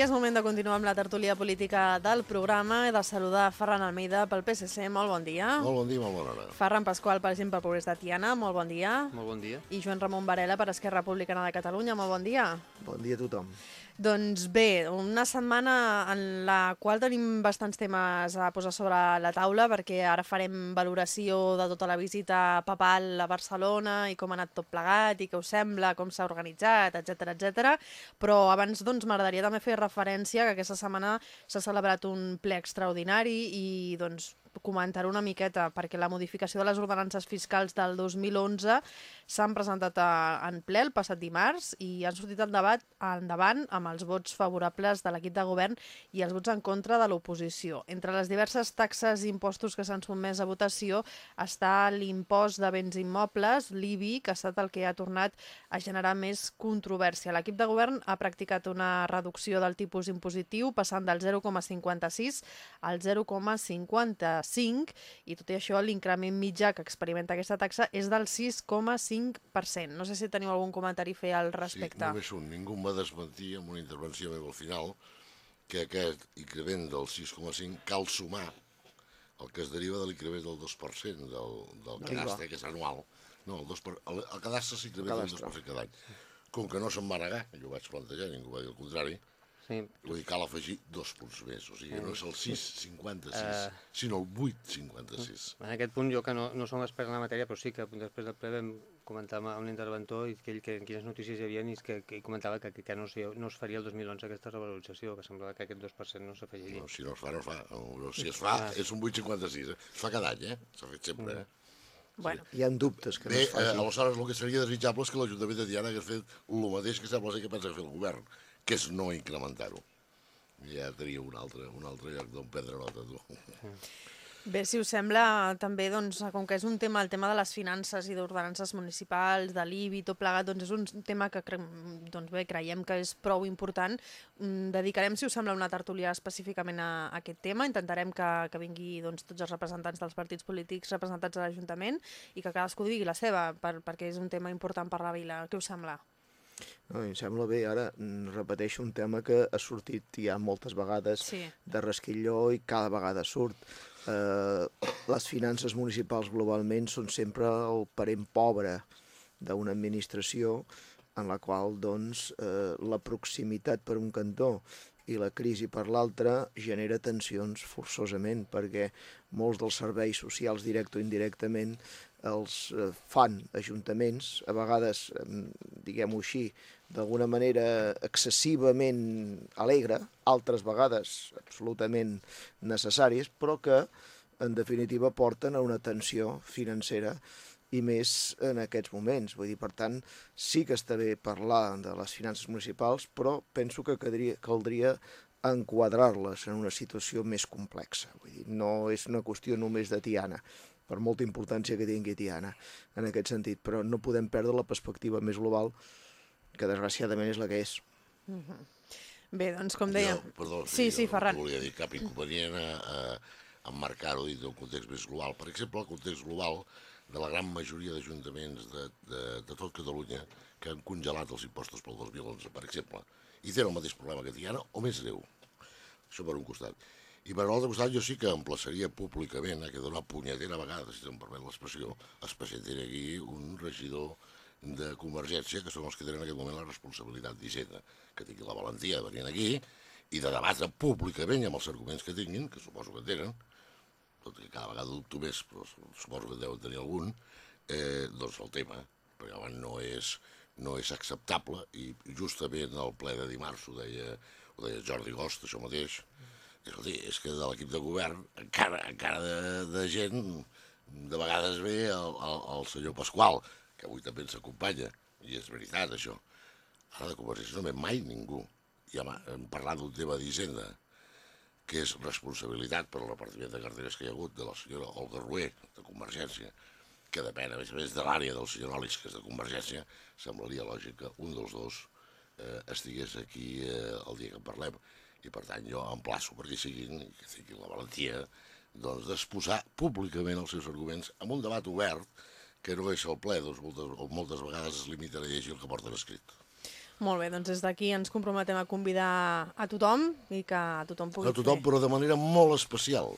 I és moment de continuar amb la tertúlia política del programa i de saludar Ferran Almeida pel PSC. Molt bon dia. Molt bon dia, molt bona hora. Ferran Pasqual, per exemple, pel Progrés de Tiana. Molt bon dia. Molt bon dia. I Joan Ramon Varela per Esquerra Republicana de Catalunya. Molt bon dia. Bon dia a tothom. Doncs bé, una setmana en la qual tenim bastants temes a posar sobre la taula perquè ara farem valoració de tota la visita papal a Barcelona i com ha anat tot plegat i què us sembla, com s'ha organitzat, etc etc. Però abans doncs m'agradaria també fer referència que aquesta setmana s'ha celebrat un ple extraordinari i doncs comentar una miqueta, perquè la modificació de les ordenances fiscals del 2011 s'han presentat a, en ple el passat dimarts i han sortit el debat endavant amb els vots favorables de l'equip de govern i els vots en contra de l'oposició. Entre les diverses taxes i impostos que s'han sotmès a votació està l'impost de béns immobles, l'IBI, que ha estat el que ha tornat a generar més controvèrsia. L'equip de govern ha practicat una reducció del tipus impositiu passant del 0,56 al 0,55 i tot i això l'increment mitjà que experimenta aquesta taxa és del 6,5%. No sé si teniu algun comentari a fer al respecte. Sí, només un. Ningú em va desmentir amb una intervenció meva al final que aquest increment del 6,5 cal sumar el que es deriva de l'increment del 2% del, del cadastre, que és anual. No, el, 2 per, el, el cadastre s'incrementa el 2% cada any. Com que no se'n va negar, jo ho vaig plantejar, ningú va dir el contrari, Sí. vull dir, cal afegir dos punts més. O sigui, no és el 6,56, Eh. sinó el 8,56. En aquest punt, jo que no, no som experts en la matèria, però sí que després del ple vam comentar amb un interventor i que ell que, quines notícies hi havia i que, que ell comentava que, que no, es, no es faria el 2011 aquesta revalorització, que semblava que aquest 2% no s'afegiria. No, si no es fa, no es fa. No, si es fa, és un 8,56. Eh? Es fa cada any, eh? S'ha fet sempre, eh? Bueno, Hi ha dubtes que no Bé, es eh, faci. aleshores el que seria desitjable és que l'Ajuntament de Tiana hagués fet el mateix que sembla ser que pensa fer el govern, que és no incrementar-ho. Ja tenia un altre, un altre lloc d'on prendre nota, tu. bé, si us sembla, també, doncs, com que és un tema, el tema de les finances i d'ordenances municipals, de l'IBI, tot plegat, doncs és un tema que cre doncs bé, creiem que és prou important. Mm, dedicarem, si us sembla, una tertúlia específicament a, a aquest tema. Intentarem que, que vingui doncs, tots els representants dels partits polítics representats a l'Ajuntament i que cadascú digui la seva, per, perquè és un tema important per la vila. Què us sembla? No, em sembla bé, ara mm, repeteixo un tema que ha sortit ja moltes vegades Sí. de resquilló i cada vegada surt. Eh, les finances municipals globalment són sempre el parent pobre d'una administració en la qual doncs, eh, la proximitat per un cantó i la crisi per l'altre genera tensions forçosament perquè molts dels serveis socials directe o indirectament els eh, fan ajuntaments, a vegades, em, diguem-ho així, d'alguna manera excessivament alegre, altres vegades absolutament necessàries, però que en definitiva porten a una tensió financera i més en aquests moments. Vull dir, per tant, sí que està bé parlar de les finances municipals, però penso que caldria, caldria enquadrar-les en una situació més complexa. Vull dir, no és una qüestió només de Tiana, per molta importància que tingui Tiana en aquest sentit, però no podem perdre la perspectiva més global, que desgraciadament és la que és. Bé, doncs, com dèiem... Jo, perdó, sí, sí, jo Ferran. No volia dir cap inconvenient a, a emmarcar-ho dins d'un context més global. Per exemple, el context global de la gran majoria d'ajuntaments de, de, de tot Catalunya que han congelat els impostos pel 2011, per exemple, i tenen el mateix problema que Tiana, o més greu. Això per un costat. I per l'altre costat jo sí que emplaçaria públicament a que d'una punyetera vegada, si em permet l'expressió, es presentés aquí un regidor de Convergència, que són els que tenen en aquest moment la responsabilitat d'Hisenda, que tingui la valentia de venir aquí i de debatre públicament amb els arguments que tinguin, que suposo que tenen, tot i que cada vegada dubto més, però suposo que en deuen tenir algun, eh, doncs el tema, perquè home, no és, no és acceptable, i justament el ple de dimarts ho deia, ho deia Jordi Gost, això mateix, escolti, és que de l'equip de govern encara, encara de, de gent de vegades ve el, el, el senyor Pasqual, que avui també ens acompanya, i és veritat això. Ara de Convergència no ve mai ningú. I home, hem parlat d'un tema d'Hisenda, que és responsabilitat per al repartiment de carteres que hi ha hagut de la senyora Olga Rué, de Convergència, que depèn, a més a més, de l'àrea del senyor Nolis, que és de Convergència, semblaria lògic que un dels dos eh, estigués aquí eh, el dia que en parlem. I per tant jo emplaço perquè siguin, que tinguin la valentia, doncs d'exposar públicament els seus arguments amb un debat obert que no és el ple, doncs moltes, moltes vegades es limiten a llegir el que porten escrit. Molt bé, doncs des d'aquí ens comprometem a convidar a tothom i que tothom pugui A tothom, fer. però de manera molt especial.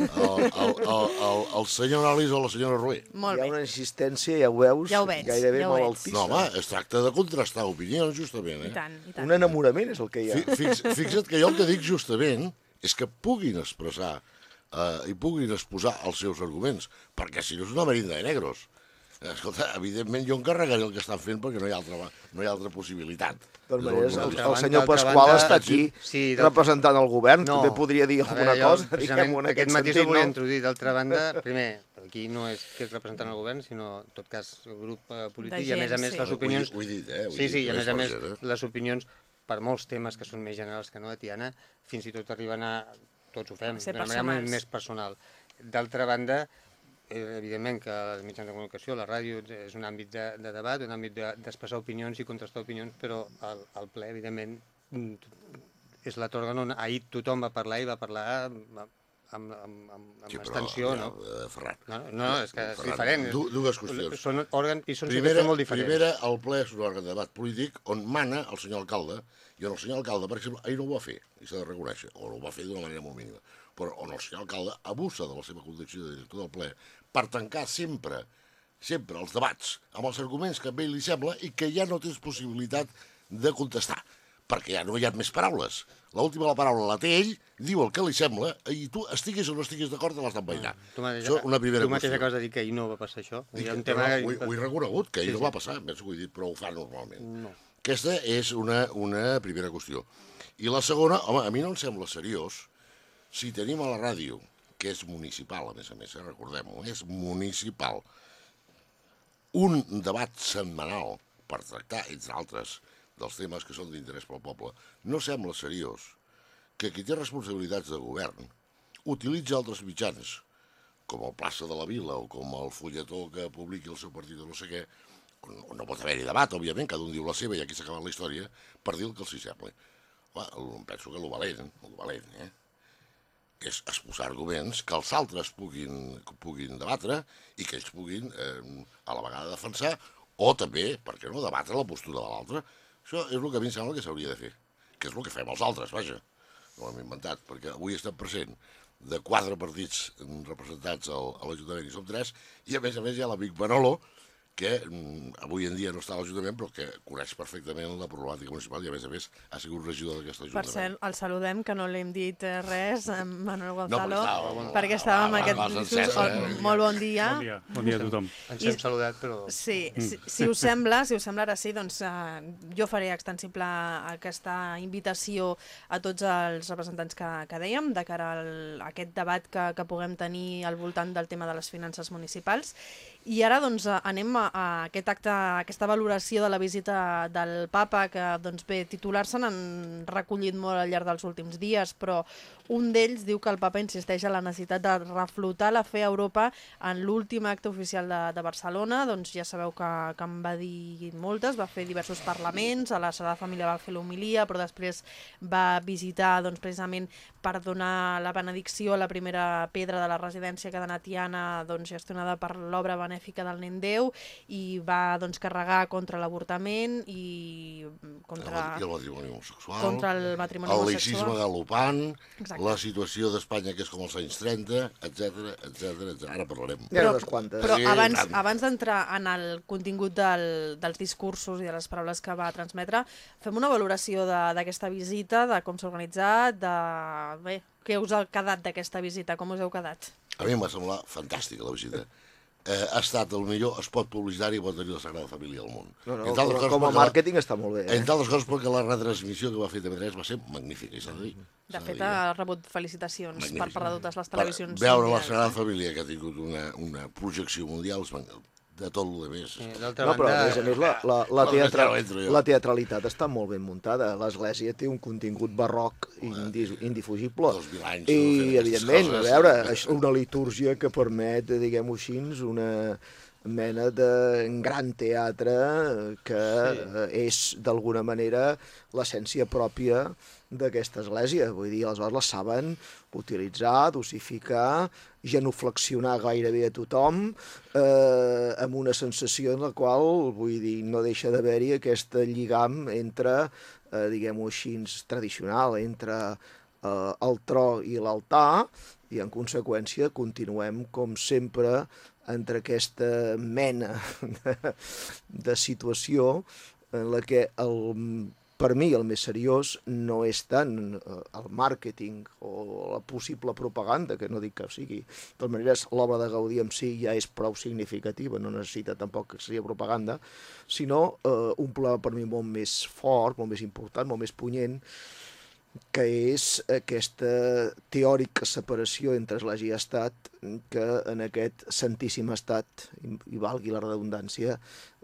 El, el, el, el, el senyor Alice o la senyora Roé. Molt Hi ha bé. una insistència, ja ho veus, Ja ho veig, gairebé ja ho malaltissa. No, home, es tracta de contrastar opinions, justament. I Eh? tant, i tant. Un enamorament és el que hi ha. Fi- Fix, fixa't que jo el que dic justament és que puguin expressar eh, i puguin exposar els seus arguments, perquè si no és una merinda de negros. Escolta, evidentment jo encarregaré el que estan fent perquè no hi ha altra, no hi ha altra possibilitat. De totes maneres, el, el senyor Pasqual està aquí sí, representant el govern, No. també podria dir alguna veure, cosa, diguem-ho en aquest aquest matí sentit, s'ho volia no? introduir. D'altra banda, primer, aquí no és que és representant el govern, sinó, en tot cas, el grup eh, polític, De i a més a gent, més sí. les Ho he opinions... ho he dit, eh? Ho he Sí, dit, sí, i a més és a més, gent, eh? les opinions, per molts temes que són més generals que no de Tiana, fins i tot arriben a... Tots ho fem, d'una manera més personal. D'altra banda, evidentment que els mitjans de comunicació, la ràdio, és un àmbit de, de debat, un àmbit de- d'expressar opinions i contrastar opinions, però el, el ple, evidentment, mm, és l'òrgan on ahir tothom va parlar i va parlar amb, amb, amb, amb, amb extensió, ja, no? eh, Ferran. No, no, és que és Ferran, diferent. du- dues qüestions. Són òrgans i són Primera, molt diferents. primera, el ple és un òrgan de debat polític on mana el senyor alcalde, i on el senyor alcalde, per exemple, ahir no ho va fer, i s'ha de reconèixer, o ho va fer d'una manera molt mínima, però on el senyor alcalde abusa de la seva condició de director del ple per tancar sempre, sempre els debats amb els arguments que a ell li sembla i que ja no tens possibilitat de contestar, perquè ja no hi ha més paraules. L'última la paraula la té ell, diu el que li sembla, i tu estiguis o no estiguis d'acord te l'has d'envainar. Tu mateix, Això una primera tu mateix qüestió. acabes de dir que ahir no va passar això. Dic, un tema que... ho, ho he reconegut, que ahir Sí, no sí. va passar, que ho he dit, però ho fa normalment. No. Aquesta és una, una primera qüestió. I la segona, home, a mi no em sembla seriós si tenim a la ràdio, que és municipal, a més a més, eh, recordem-ho, és municipal, un debat setmanal per tractar, entre altres, dels temes que són d'interès pel poble, no sembla seriós que qui té responsabilitats de govern utilitza altres mitjans, com el plaça de la Vila o com el fulletó que publiqui el seu partit o no sé què, on, no pot haver-hi debat, òbviament, cada un diu la seva i aquí s'ha la història, per dir el que els hi sembla. El- penso que el valent, el valent, eh? És exposar arguments que els altres puguin, puguin debatre i que ells puguin eh, a la vegada defensar o també, per què no, debatre la postura de l'altre. Això és el que a mi em sembla que s'hauria de fer, que és el que fem els altres, vaja. No ho hem inventat, perquè avui estem present de quatre partits representats al, a l'Ajuntament i som tres, i a més a més hi ha l'amic Manolo, que mm, avui en dia no està a l'Ajuntament, però que coneix perfectament la problemàtica municipal i a més a més ha sigut regidor d'aquest Per Ajuntament. cert, el saludem, que no li hem dit eh, res, Manuel Gonzalo, bueno, perquè estava amb la- la aquest discurs. eh? Molt bon dia. Bon dia, bon dia a tothom. Ens I- hem saludat, però... Sí, si, si us sembla, si us sembla ara sí, doncs eh, jo faré extensible aquesta invitació a tots els representants que, que dèiem de cara al, a aquest debat que, que puguem tenir al voltant del tema de les finances municipals. I ara doncs eh, anem a, a aquest acte, a aquesta valoració de la visita del papa que doncs bé, titulars se n'han recollit molt al llarg dels últims dies, però un d'ells diu que el papa insisteix en la necessitat de reflotar la fe a Europa en l'últim acte oficial de, de Barcelona, doncs ja sabeu que, que en va dir moltes, va fer diversos parlaments, a la Sagrada Família va fer l'homilia, però després va visitar doncs, precisament per donar la benedicció a la primera pedra de la residència cadenatiana doncs, gestionada per l'obra benèfica del Nen Déu i va doncs, carregar contra l'avortament i contra, I el matrimoni homosexual, contra el matrimoni el laïcisme homosexual. galopant, Exacte. La situació d'Espanya que és com els anys 30, etc etc. Ara parlarem. Ha Però- unes quantes. Però Sí, abans, tant. abans d'entrar en el contingut del, dels discursos i de les paraules que va transmetre, fem una valoració de- d'aquesta visita, de com s'ha organitzat, de bé, què us ha quedat d'aquesta visita, com us heu quedat? A mi em va semblar fantàstica la visita. Eh, ha estat el millor espot publicitari que pot tenir la Sagrada Família al món. No, no, Entre com, coses com a màrqueting està molt bé. Eh? Entre altres coses perquè la retransmissió que va fer TV3 va ser magnífica, i s'ha de dir. De fet, ha rebut felicitacions per Magnífic. part de totes les Per televisions. Veure la. Sagrada Família que ha tingut una, una projecció mundial de tot el més. D'altra No, però a banda, més a més la, la, la, teatra, la teatralitat està molt ben muntada. L'Església té un contingut barroc indi, indifugible. Dos mil anys, I, evidentment, a veure, és una litúrgia que permet, diguem-ho així, una, mena de gran teatre que sí. és d'alguna manera l'essència pròpia d'aquesta església. Vull dir, aleshores la saben utilitzar, dosificar, genuflexionar gairebé a tothom, eh, amb una sensació en la qual, vull dir, no deixa d'haver-hi aquest lligam entre, eh, diguem-ho així, tradicional, entre eh, el tro i l'altar, i en conseqüència continuem, com sempre, entre aquesta mena de, de situació en la que el, per mi el més seriós no és tant eh, el màrqueting o la possible propaganda, que no dic que sigui. De totes maneres, l'obra de Gaudí en si ja és prou significativa, no necessita tampoc que sigui propaganda, sinó eh, un problema per mi molt més fort, molt més important, molt més punyent, que és aquesta teòrica separació entre església i estat que en aquest santíssim estat, i, valgui la redundància,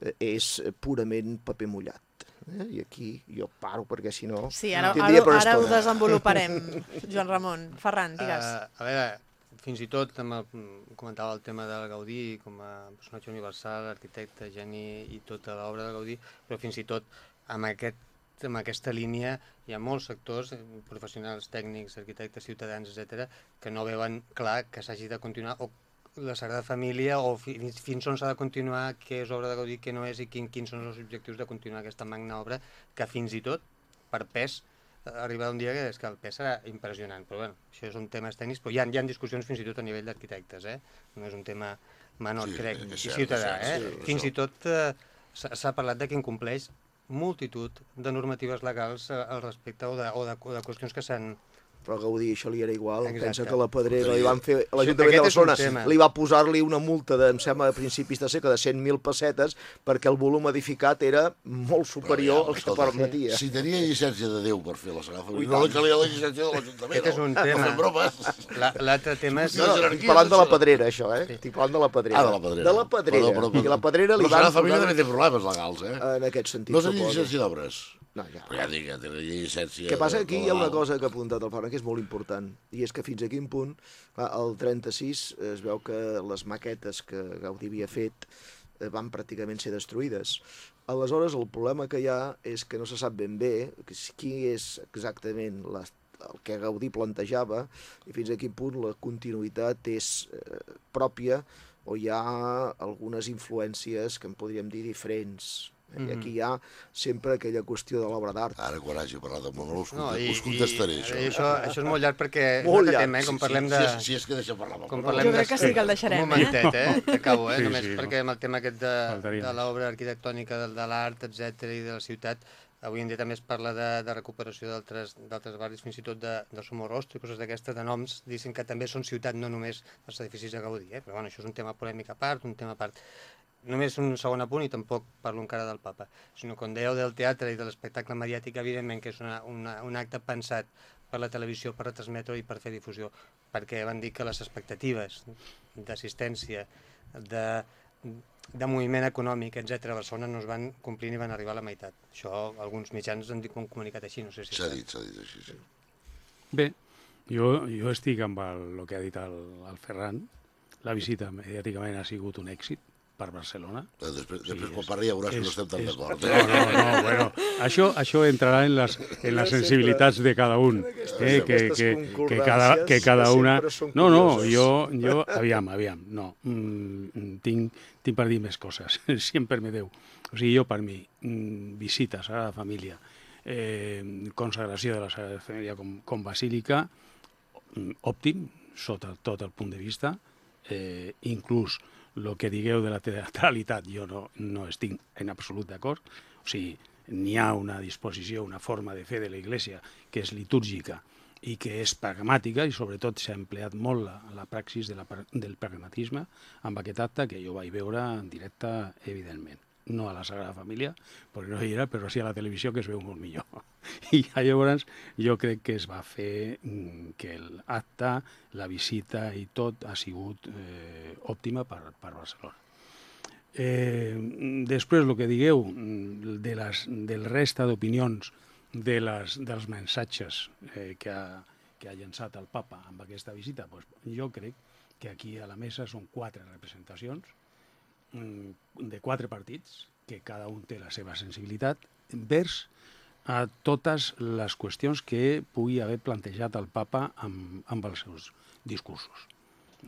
eh, és purament paper mullat. Eh? I aquí jo paro perquè si no sí, ara, ara, ara ho desenvoluparem, Joan Ramon. Ferran, digues. Uh, a veure, fins i tot amb el, comentava el tema del Gaudí com a personatge universal, arquitecte, geni i tota l'obra de Gaudí, però fins i tot amb aquest en aquesta línia hi ha molts sectors, eh, professionals, tècnics, arquitectes, ciutadans, etc, que no veuen clar que s'hagi de continuar o la Sagrada Família o fins, fins on s'ha de continuar, què és obra de Gaudí, què no és i quin, quins són els objectius de continuar aquesta magna obra que fins i tot, per pes, arriba un dia que és que el pes serà impressionant, però bueno, això és un tema tècnic, però hi ha, hi ha discussions fins i tot a nivell d'arquitectes, eh? no és un tema menor, sí, crec, i ciutadà, eh? Sí, fins i tot eh, s'ha parlat de que incompleix multitud de normatives legals eh, al respecte o de, o de, o de qüestions que s'han però Gaudí això li era igual. Exacte. Pensa que la Pedrera li van fer... L'Ajuntament de Barcelona li va posar-li una multa de, em sembla, a principis de segle de 100.000 pessetes perquè el volum edificat era molt superior ja, al que permetia. Si tenia llicència de Déu per fer la Sagrada Família, no li calia la llicència de l'Ajuntament. Aquest és un tema. No L'altre tema és... No, no, estic parlant de la Pedrera, això, eh? Sí. Estic parlant de la Pedrera. Ah, de la Pedrera. De la Pedrera. Però, però, però, I la Pedrera li van... La Sagrada Família també té problemes legals, eh? En aquest sentit, No tenia llicència d'obres. No, ja. Però ja dic, ja té llicència... que passa aquí hi ha una cosa que ha apuntat el Ferran que és molt important, i és que fins a quin punt, clar, el 36 es veu que les maquetes que Gaudí havia fet eh, van pràcticament ser destruïdes. Aleshores, el problema que hi ha és que no se sap ben bé qui és exactament la, el que Gaudí plantejava i fins a quin punt la continuïtat és eh, pròpia o hi ha algunes influències que en podríem dir diferents Mm -hmm. I aquí hi ha sempre aquella qüestió de l'obra d'art. Ara, quan hagi parlat de monòlegs, no, i, us contestaré, i, això. I això, això és molt llarg perquè molt llarg. Tema, eh? com parlem de... Si és, si és que deixa parlar com parlem Jo crec que sí que el deixarem, Un momentet, eh? Acabo, eh? Sí, Només sí, perquè amb el tema aquest de, de l'obra arquitectònica, de, de l'art, etc i de la ciutat, avui en dia també es parla de, de recuperació d'altres barris, fins i tot de, de Somorrostro i coses d'aquestes, de noms, dicen que també són ciutat, no només els edificis de Gaudí, eh? però bueno, això és un tema polèmic a part, un tema a part només un segon apunt i tampoc parlo encara del papa, sinó quan dèieu del teatre i de l'espectacle mediàtic, evidentment que és una, una, un acte pensat per la televisió, per retransmetre i per fer difusió, perquè van dir que les expectatives d'assistència, de, de moviment econòmic, etc a Barcelona no es van complir ni van arribar a la meitat. Això alguns mitjans han comunicat així, no sé si... S'ha dit, s'ha dit així, sí. Bé, jo, jo estic amb el, el que ha dit el, el Ferran. La visita mediàticament ha sigut un èxit per Barcelona. Eh, després, sí, després quan parli ja veuràs és, que no estem tan d'acord. Eh? No, no, no, bueno, això, això entrarà en les, en les sensibilitats de cada un. Eh, que, que, que, cada, que cada una... No, no, jo, jo aviam, aviam, no, mm, tinc, tinc per dir més coses, si em permeteu. O sigui, jo per mi, mm, visites a la família, eh, consagració de la Sagrada Família com, com basílica, mm, òptim, sota tot el punt de vista, eh, inclús el que digueu de la teatralitat jo no, no estic en absolut d'acord. O sigui, n'hi ha una disposició, una forma de fer de la Iglesia que és litúrgica i que és pragmàtica i sobretot s'ha empleat molt la, la praxis de la, del pragmatisme amb aquest acte que jo vaig veure en directe evidentment no a la Sagrada Família, perquè no hi era, però sí a la televisió, que es veu molt millor. I llavors jo crec que es va fer mm, que l'acte, la visita i tot ha sigut eh, òptima per, per Barcelona. Eh, després, el que digueu mm, de les, del resta d'opinions de les, dels mensatges eh, que, ha, que ha llançat el papa amb aquesta visita, doncs jo crec que aquí a la mesa són quatre representacions, de quatre partits, que cada un té la seva sensibilitat, vers a totes les qüestions que pugui haver plantejat el papa amb, amb els seus discursos.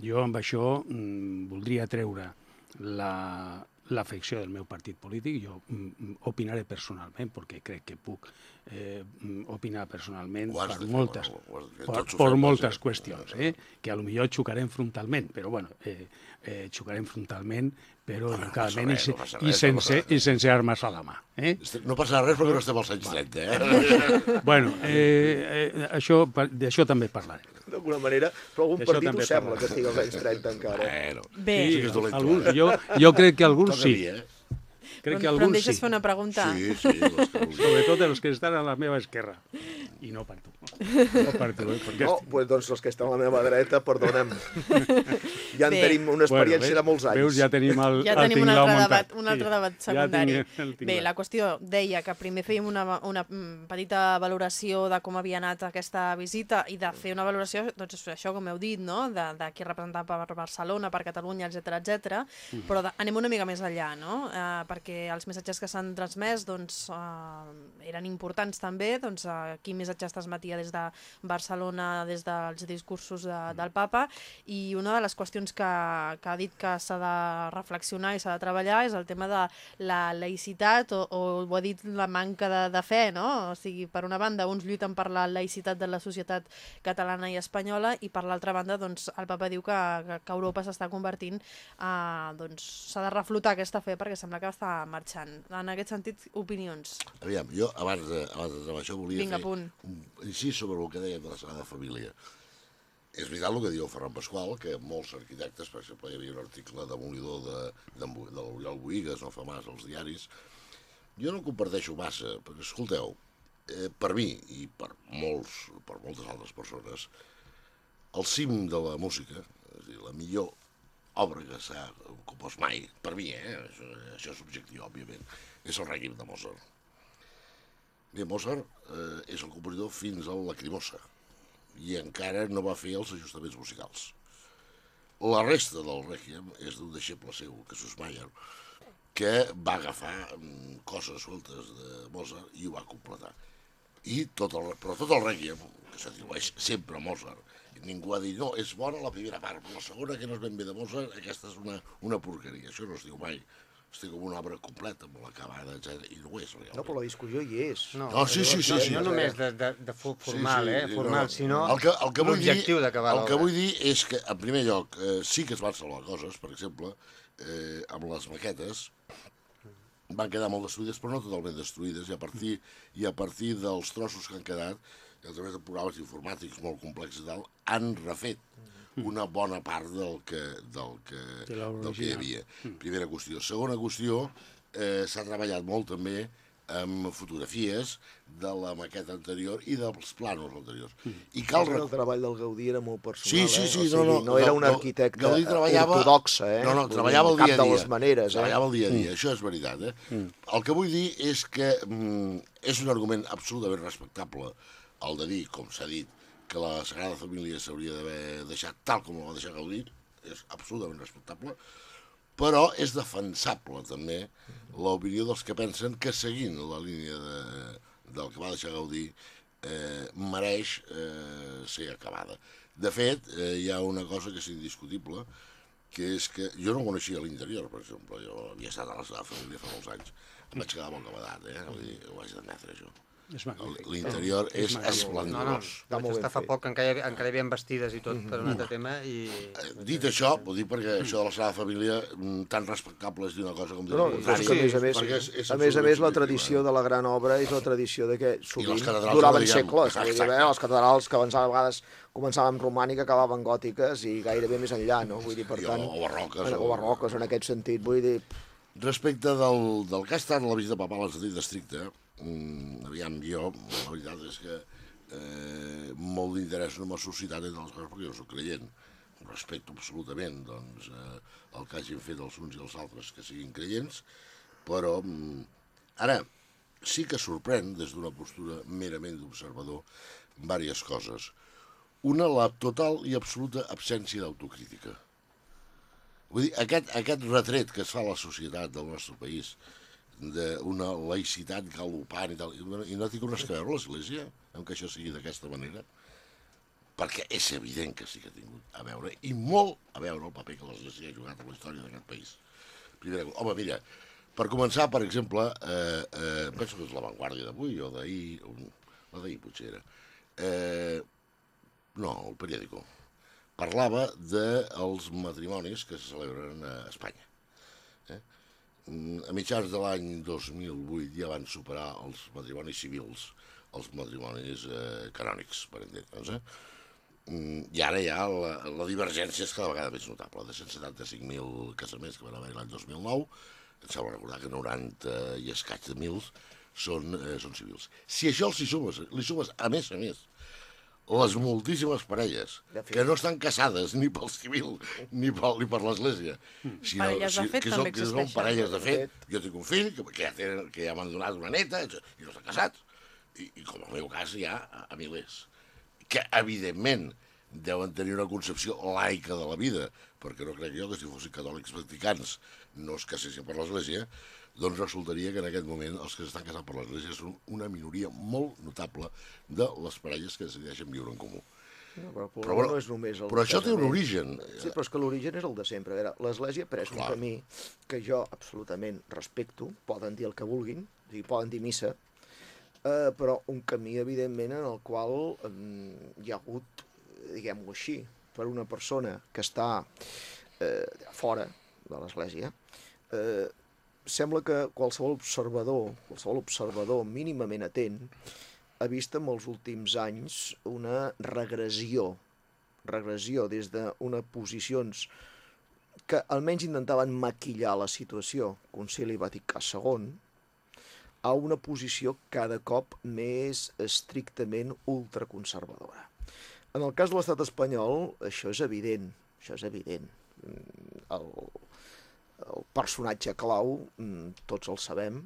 Jo amb això mm, voldria treure la, l'afecció del meu partit polític, jo mm, opinaré personalment, perquè crec que puc eh, opinar personalment per fer, moltes, per, per moltes sí. qüestions, eh, que a lo millor xocarem frontalment, però bueno, eh, eh, xocarem frontalment, però no, educadament no res, i, no res, i, sense, no i sense armes a la mà. Eh? No passarà res perquè no estem als anys 30, eh? bueno, eh, eh, això, d'això també parlarem d'alguna manera, però algun partit ho sembla que estigui als anys 30 encara. Bueno, Bé. Sí, alguns, jo, jo crec que alguns sí. eh? Crec que però alguns em deixes sí. fer una pregunta? Sí, sí, les que. Sobretot els que estan a la meva esquerra. I no per tu. No per tu, eh? Perquè No, estic- pues, doncs els que estan a la meva dreta, perdona'm. Ja en Bé. tenim una experiència Bueno, de molts anys. Veus, ja tenim el, Ja el tenim un tinglau altre, muntat. debat, un altre Sí. debat Ja secundari. tinc el Bé, la qüestió deia que primer fèiem una, una mm, petita valoració de com havia anat aquesta visita i de fer una valoració, doncs això com heu dit, no? de, de qui representava per Barcelona, per Catalunya, etc etc. Mm. però de, anem una mica més enllà, no? Eh, perquè els missatges que s'han transmès doncs, eh, eren importants també, doncs, eh, quin missatge es transmetia des de Barcelona, des dels discursos de, del papa, i una de les qüestions que, que ha dit que s'ha de reflexionar i s'ha de treballar és el tema de la laïcitat, o, o ho ha dit la manca de, de fe, no? O sigui, per una banda, uns lluiten per la laïcitat de la societat catalana i espanyola, i per l'altra banda, doncs, el papa diu que, que, que Europa s'està convertint, eh, doncs, s'ha de reflotar aquesta fe perquè sembla que està marxant. En aquest sentit, opinions. Aviam, jo abans de, abans de treballar això volia Vinga, fer punt. un incís sobre el que dèiem de la Sagrada Família. És veritat el que diu Ferran Pasqual, que molts arquitectes, per exemple, hi havia un article demolidor de, de, de l'Oriol Boigues, no fa massa, als diaris, jo no comparteixo massa, perquè, escolteu, eh, per mi i per molts, per moltes altres persones, el cim de la música, és a dir, la millor obra que s'ha compost mai, per mi, eh? Això, això és subjectiu, òbviament, és el Requiem de Mozart. Bé, Mozart eh, és el compositor fins al Lacrimosa i encara no va fer els ajustaments musicals. La resta del Requiem és d'un deixeble seu, Jesús Mayer, que va agafar mm, coses sueltes de Mozart i ho va completar. I tot el, però tot el Requiem, que s'atribueix sempre a Mozart, ningú ha dit, no, és bona la primera part, però la segona, que no és ben bé de Mozart, aquesta és una, una porqueria. Això no es diu mai. Es diu com una obra completa, molt acabada, etc. I no ho és, realment. No, però la discussió hi és. No, No, sí, sí, sí, no, sí. no només de, de, de fo- formal, eh? Formal, sinó el que, el que vull dir, l'objectiu d'acabar El que vull dir és que, en primer lloc, eh, sí que es van salvar coses, per exemple, eh, amb les maquetes, van quedar molt destruïdes, però no totalment destruïdes, i a partir, i a partir dels trossos que han quedat, i a través de programes informàtics molt complexos i tal, han refet una bona part del que, del que, De del que hi havia. Primera qüestió. Segona qüestió, eh, s'ha treballat molt també amb fotografies de la maqueta anterior i dels planos anteriors. I cal El treball del Gaudí era molt Sí, personal, sí, eh? sí, o no, sigui, no, no era un arquitecte Gaudí treballava- ortodoxa, eh? No, no, treballava el cap dia a de dia. les maneres, eh? Treballava el dia a dia, això és veritat, eh? El que vull dir és que mm, és un argument absolutament respectable el de dir, com s'ha dit, que la Sagrada Família s'hauria d'haver deixat tal com la va deixar Gaudí, és absolutament respectable, però és defensable també l'opinió dels que pensen que seguint la línia de, del que va deixar Gaudí eh, mereix eh, ser acabada. De fet, eh, hi ha una cosa que és indiscutible, que és que jo no coneixia l'interior, per exemple, jo havia estat a la seva família fa molts anys, em vaig quedar molt cabadat, eh? Vull dir, ho vaig d'admetre, això. És magnífic. L'interior és magnífic. No, no, esplendorós. Està fa poc, que encara, hi havia- encara hi havia vestides i tot per un altre tema i... Eh, Dit això, ho dic perquè això de la Sagrada Família, mm, tan respectable és dir una cosa com dir No, no, és que a més a més, és- és a més a més la tradició de la gran obra és la tradició de que sovint duraven segles. Vull dir, eh, les catedrals que abans a vegades començaven amb romànica, acabaven gòtiques i gairebé més enllà, no? Vull dir, per tant... o- barroques, en- o- barroques, en aquest sentit. Vull dir, Respecte del, del que ha estat la visita papal al sentit estricte, mm, aviam, jo, la veritat és que eh, molt d'interès no m'ha suscitat entre les coses perquè jo soc creient. Respecto absolutament doncs, eh, el que hagin fet els uns i els altres que siguin creients, però mm, ara sí que sorprèn des d'una postura merament d'observador diverses coses. Una, la total i absoluta absència d'autocrítica. Vull dir, aquest, aquest retret que es fa a la societat del nostre país d'una laïcitat galopant i tal, i, no tinc res que veure l'Església amb que això sigui d'aquesta manera, perquè és evident que sí que ha tingut a veure, i molt a veure el paper que l'Església ha jugat a la història d'aquest país. Primera, home, mira, per començar, per exemple, eh, eh, penso que és la Vanguardia d'avui o d'ahir, la d'ahir potser era, eh, no, el periòdico, parlava dels matrimonis que se celebren a Espanya. Eh? A mitjans de l'any 2008 ja van superar els matrimonis civils els matrimonis eh, canònics, per entendre'ns. Eh? I ara ja la, la divergència és cada vegada més notable. De 175.000 casaments que van haver l'any 2009, em sembla recordar que 90 i escaig de mils són, eh, són civils. Si això els hi sumes, li sumes, a més a més, les moltíssimes parelles que no estan casades ni pel civil ni, pel, ni per l'església sinó parelles de fet que, també que són parelles de fet. jo tinc un fill que, que ja, tenen, que ja m'han donat una neta i no estan casats i, i com el meu cas hi ha a, a milers. Que evidentment deuen tenir una concepció laica de la vida perquè no crec jo que si fossin catòlics practicants no es casessin per l'església doncs resultaria que en aquest moment els que s'estan casant per l'Església són una minoria molt notable de les parelles que decideixen viure en comú. No, però, però, bueno, no és només el però això té un origen. Sí, però és que l'origen és el de sempre. A veure, l'Església ha pres un camí que jo absolutament respecto, poden dir el que vulguin, o sigui, poden dir missa, eh, però un camí, evidentment, en el qual eh, hi ha hagut, diguem-ho així, per una persona que està eh, fora de l'Església, eh, sembla que qualsevol observador, qualsevol observador mínimament atent, ha vist en els últims anys una regressió, regressió des d'unes posicions que almenys intentaven maquillar la situació, Concili Vaticà II, a una posició cada cop més estrictament ultraconservadora. En el cas de l'estat espanyol, això és evident, això és evident. El, el personatge clau, mm, tots el sabem,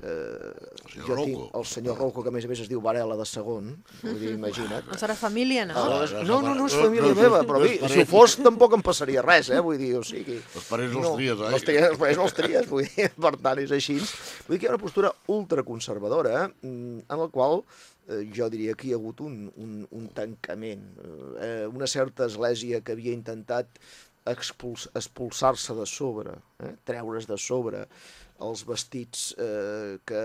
Eh, el jo tinc el senyor Rouco, que a més a més es diu Varela de segon, vull dir, imagina't. No serà família, no? No, no, no, no, és família no, meva, però no és si ho fos tampoc em passaria res, eh? Vull dir, o sigui... Els parents no els tries, eh? Els, tries, els parents els tries, per tant és així. Vull dir que hi ha una postura ultraconservadora mm, en la qual eh, jo diria que hi ha hagut un, un, un tancament. Eh, una certa església que havia intentat expuls, expulsar-se de sobre, eh, treure's de sobre els vestits eh, que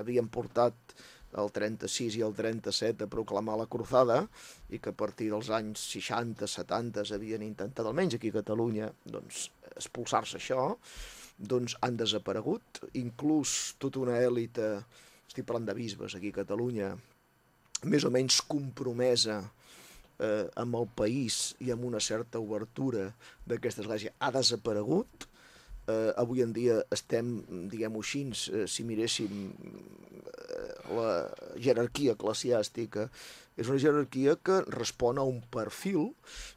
havien portat el 36 i el 37 a proclamar la cruzada i que a partir dels anys 60-70 havien intentat, almenys aquí a Catalunya, doncs, expulsar-se això, doncs han desaparegut. Inclús tota una èlita, estic parlant de bisbes aquí a Catalunya, més o menys compromesa eh, amb el país i amb una certa obertura d'aquesta església, ha desaparegut. Eh, avui en dia estem, diguem-ho així, eh, si miréssim eh, la jerarquia eclesiàstica, és una jerarquia que respon a un perfil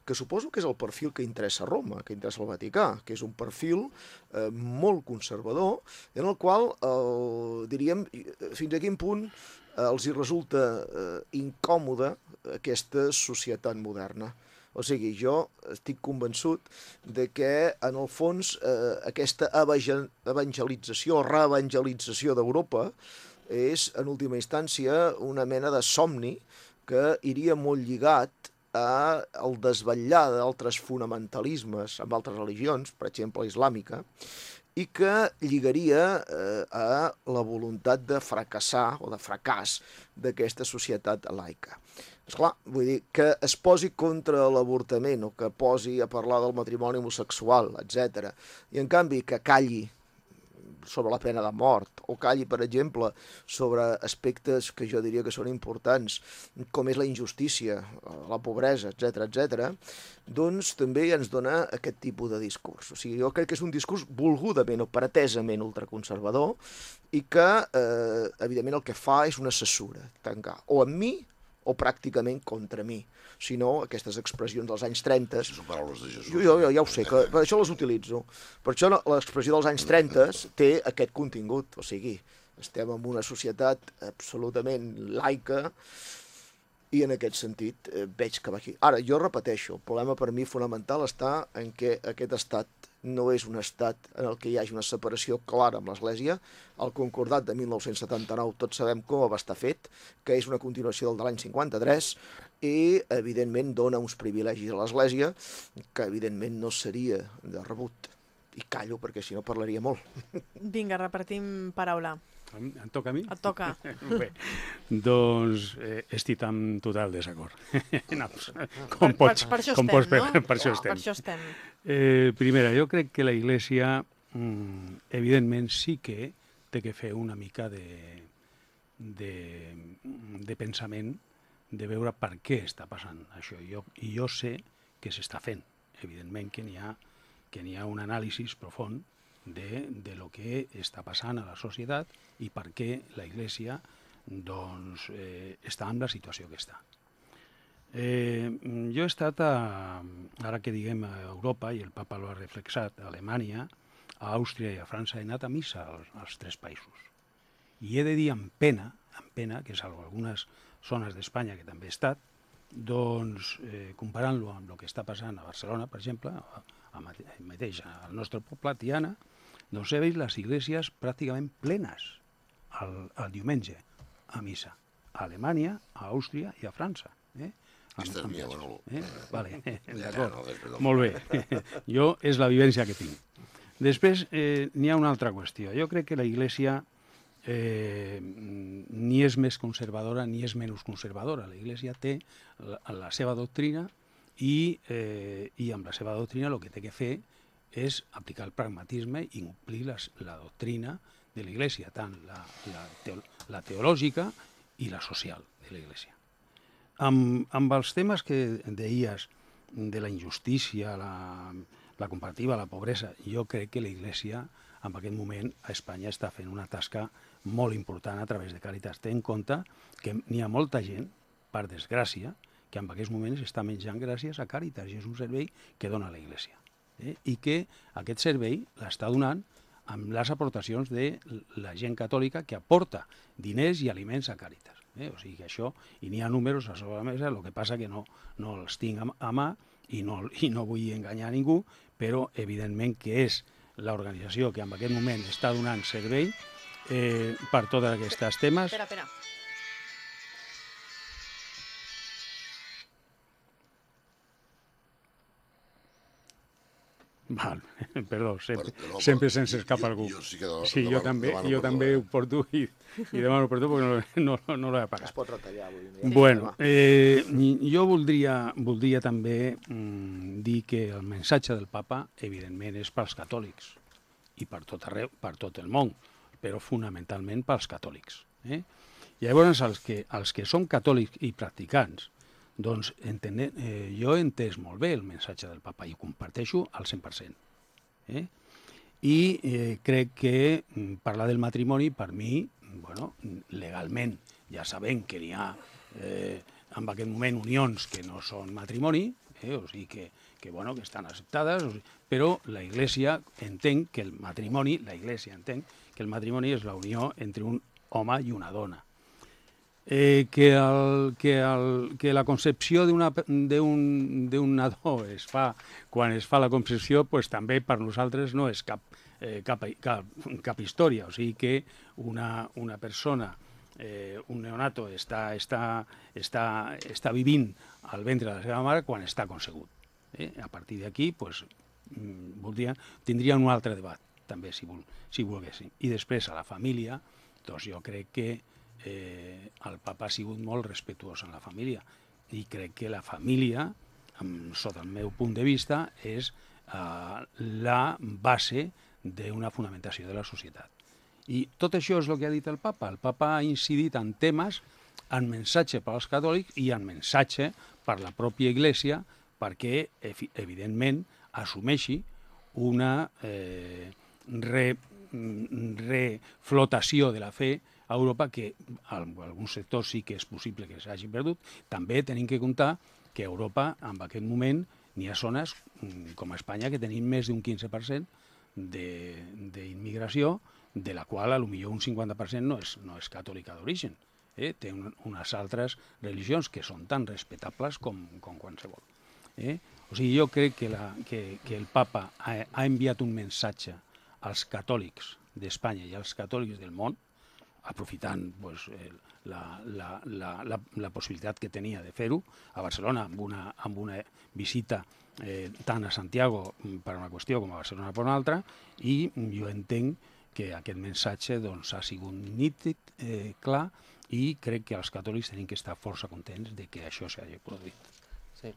que suposo que és el perfil que interessa a Roma, que interessa al Vaticà, que és un perfil eh, molt conservador, en el qual, eh, diríem, fins a quin punt eh, els hi resulta eh, incòmoda aquesta societat moderna. O sigui, jo estic convençut de que, en el fons, eh, aquesta evangelització reevangelització d'Europa és, en última instància, una mena de somni que iria molt lligat a el desvetllar d'altres fonamentalismes amb altres religions, per exemple, islàmica, i que lligaria eh, a la voluntat de fracassar o de fracàs d'aquesta societat laica. És clar, vull dir, que es posi contra l'avortament o que posi a parlar del matrimoni homosexual, etc. I en canvi que calli sobre la pena de mort, o calli, per exemple, sobre aspectes que jo diria que són importants, com és la injustícia, la pobresa, etc etc. doncs també ens dona aquest tipus de discurs. O sigui, jo crec que és un discurs volgudament o pretesament ultraconservador i que, eh, evidentment, el que fa és una cessura, tancar, o amb mi o pràcticament contra mi, sinó aquestes expressions dels anys 30... Si són paraules de Jesús. Jo, jo, jo ja ho sé, que per això les utilitzo. Per això l'expressió dels anys 30 té aquest contingut, o sigui, estem en una societat absolutament laica i en aquest sentit eh, veig que va aquí. Ara, jo repeteixo, el problema per mi fonamental està en què aquest estat no és un estat en el que hi hagi una separació clara amb l'Església. El concordat de 1979 tots sabem com va estar fet, que és una continuació del de l'any 53, i evidentment dona uns privilegis a l'Església que evidentment no seria de rebut. I callo perquè si no parlaria molt. Vinga, repartim paraula. Em, em toca a mi? Et toca. Bé, doncs eh, estic en total desacord. no, com per, pots, per, per això com estem, pots, no? Per, per això estem. Per això estem. Eh, primera, jo crec que la Iglesia, mm, evidentment, sí que té que fer una mica de, de, de pensament de veure per què està passant això. I jo, i jo sé que s'està fent. Evidentment que n'hi ha, que n'hi ha un anàlisi profund de, de lo que està passant a la societat i per què la Iglesia doncs, eh, està en la situació que està. Eh, jo he estat, a, ara que diguem a Europa, i el papa l'ha reflexat, a Alemanya, a Àustria i a França, he anat a missa als, als tres països. I he de dir amb pena, amb pena, que salvo algunes zones d'Espanya que també he estat, doncs, eh, comparant-lo amb el que està passant a Barcelona, per exemple, a, a mateix al nostre poble, Tiana, doncs he vist les iglésies pràcticament plenes el, el diumenge a missa. A Alemanya, a Àustria i a França. Eh? Aquesta és mia, Manolo. Eh? Vale, Ja, d'acord. no, Molt bé. jo és la vivència que tinc. Després, eh, n'hi ha una altra qüestió. Jo crec que la Iglesia eh, ni és més conservadora ni és menys conservadora. La Iglesia té la, la seva doctrina i, eh, i amb la seva doctrina el que té que fer és aplicar el pragmatisme i omplir les, la doctrina de la Iglesia, tant la, la, teo, la teològica i la social de la Iglesia. Amb, amb els temes que deies de la injustícia, la, la comparativa, la pobresa, jo crec que la Iglesia en aquest moment a Espanya està fent una tasca molt important a través de Càritas. Té en compte que n'hi ha molta gent, per desgràcia, que en aquests moments està menjant gràcies a Càritas i és un servei que dona la Iglesia. Eh? I que aquest servei l'està donant amb les aportacions de la gent catòlica que aporta diners i aliments a Càritas. Eh? O sigui que això, i n'hi ha números a sobre la mesa, el que passa que no, no els tinc a, mà i no, i no vull enganyar ningú, però evidentment que és l'organització que en aquest moment està donant servei eh, per tots aquests temes. Espera, espera. Val, perdó, sempre, Bueno, no, sempre però se'ns escapa jo- algú. jo sí que demano- sí, jo també, demano jo també ho porto i, i demano perdó perquè no, no, no l'he Es pagat. pot retallar, dir. Bueno, eh, jo voldria, voldria també mm, dir que el missatge del papa, evidentment, és pels catòlics i per tot arreu, per tot el món, però fonamentalment pels catòlics. Eh? Llavors, els que, els que som catòlics i practicants, doncs entene, eh, jo he entès molt bé el missatge del papa i ho comparteixo al 100%. Eh? I eh, crec que mm, parlar del matrimoni, per mi, bueno, legalment, ja sabem que n'hi ha eh, en aquest moment unions que no són matrimoni, eh, o sigui que, que, bueno, que estan acceptades, o sigui, però la Iglesia entén que el matrimoni, la Iglesia entén que el matrimoni és la unió entre un home i una dona. Eh, que, el, que, el, que la concepció d'un nadó es fa quan es fa la concepció, pues, també per nosaltres no és cap, eh, cap, cap, cap història. O sigui que una, una persona, eh, un neonato, està, està, està, està vivint al ventre de la seva mare quan està concegut. Eh? A partir d'aquí, pues, mm, voldria, tindria un altre debat, també, si, vol, si volguessin. I després, a la família, doncs jo crec que eh, el papa ha sigut molt respectuós en la família i crec que la família, amb, sota el meu punt de vista, és eh, la base d'una fonamentació de la societat. I tot això és el que ha dit el papa. El papa ha incidit en temes, en missatge per als catòlics i en missatge per la pròpia Iglesia perquè, evidentment, assumeixi una eh, re, mm, reflotació de la fe a Europa que en alguns sectors sí que és possible que s'hagi perdut. També tenim que comptar que a Europa, en aquest moment, n'hi ha zones mm, com a Espanya que tenim més d'un 15% de- d'immigració, de, de la qual a lo millor un 50% no és, no és catòlica d'origen. eh? té un, unes altres religions que són tan respectables com, com qualsevol. Eh? O sigui, jo crec que, la, que, que el papa ha, ha enviat un missatge als catòlics d'Espanya i als catòlics del món, aprofitant pues, la, la, la, la, la possibilitat que tenia de fer-ho a Barcelona amb una, amb una visita eh, tant a Santiago mm, per una qüestió com a Barcelona per una altra i jo entenc que aquest missatge doncs, ha sigut nítid, eh, clar i crec que els catòlics tenim que estar força contents de que això s'hagi produït. Sí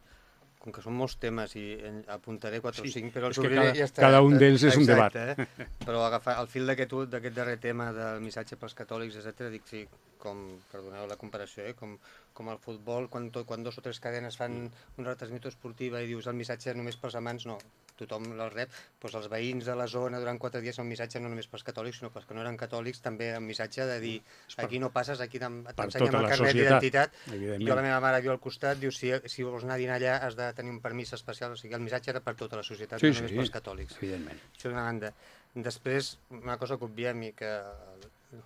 com que són molts temes i apuntaré 4 sí, o 5, però els obriré cada, i ja està. Cada un d'ells és un debat. Eh? Però agafar el fil d'aquest darrer tema del missatge pels catòlics, etc. dic sí, com, perdoneu la comparació, eh? com, com el futbol, quan, tot, quan dos o tres cadenes fan una retransmissió esportiva i dius el missatge només pels amants, no, tothom el rep, doncs els veïns de la zona durant quatre dies un missatge no només pels catòlics, sinó pels que no eren catòlics, també un missatge de dir aquí no passes, aquí t'ensenyem el carnet d'identitat. Jo la meva mare viu al costat, diu si, si vols anar a dinar allà has de tenir un permís especial, o sigui el missatge era per tota la societat, sí, no només sí, pels catòlics. Evidentment. Això d'una banda. Després, una cosa que obviem i que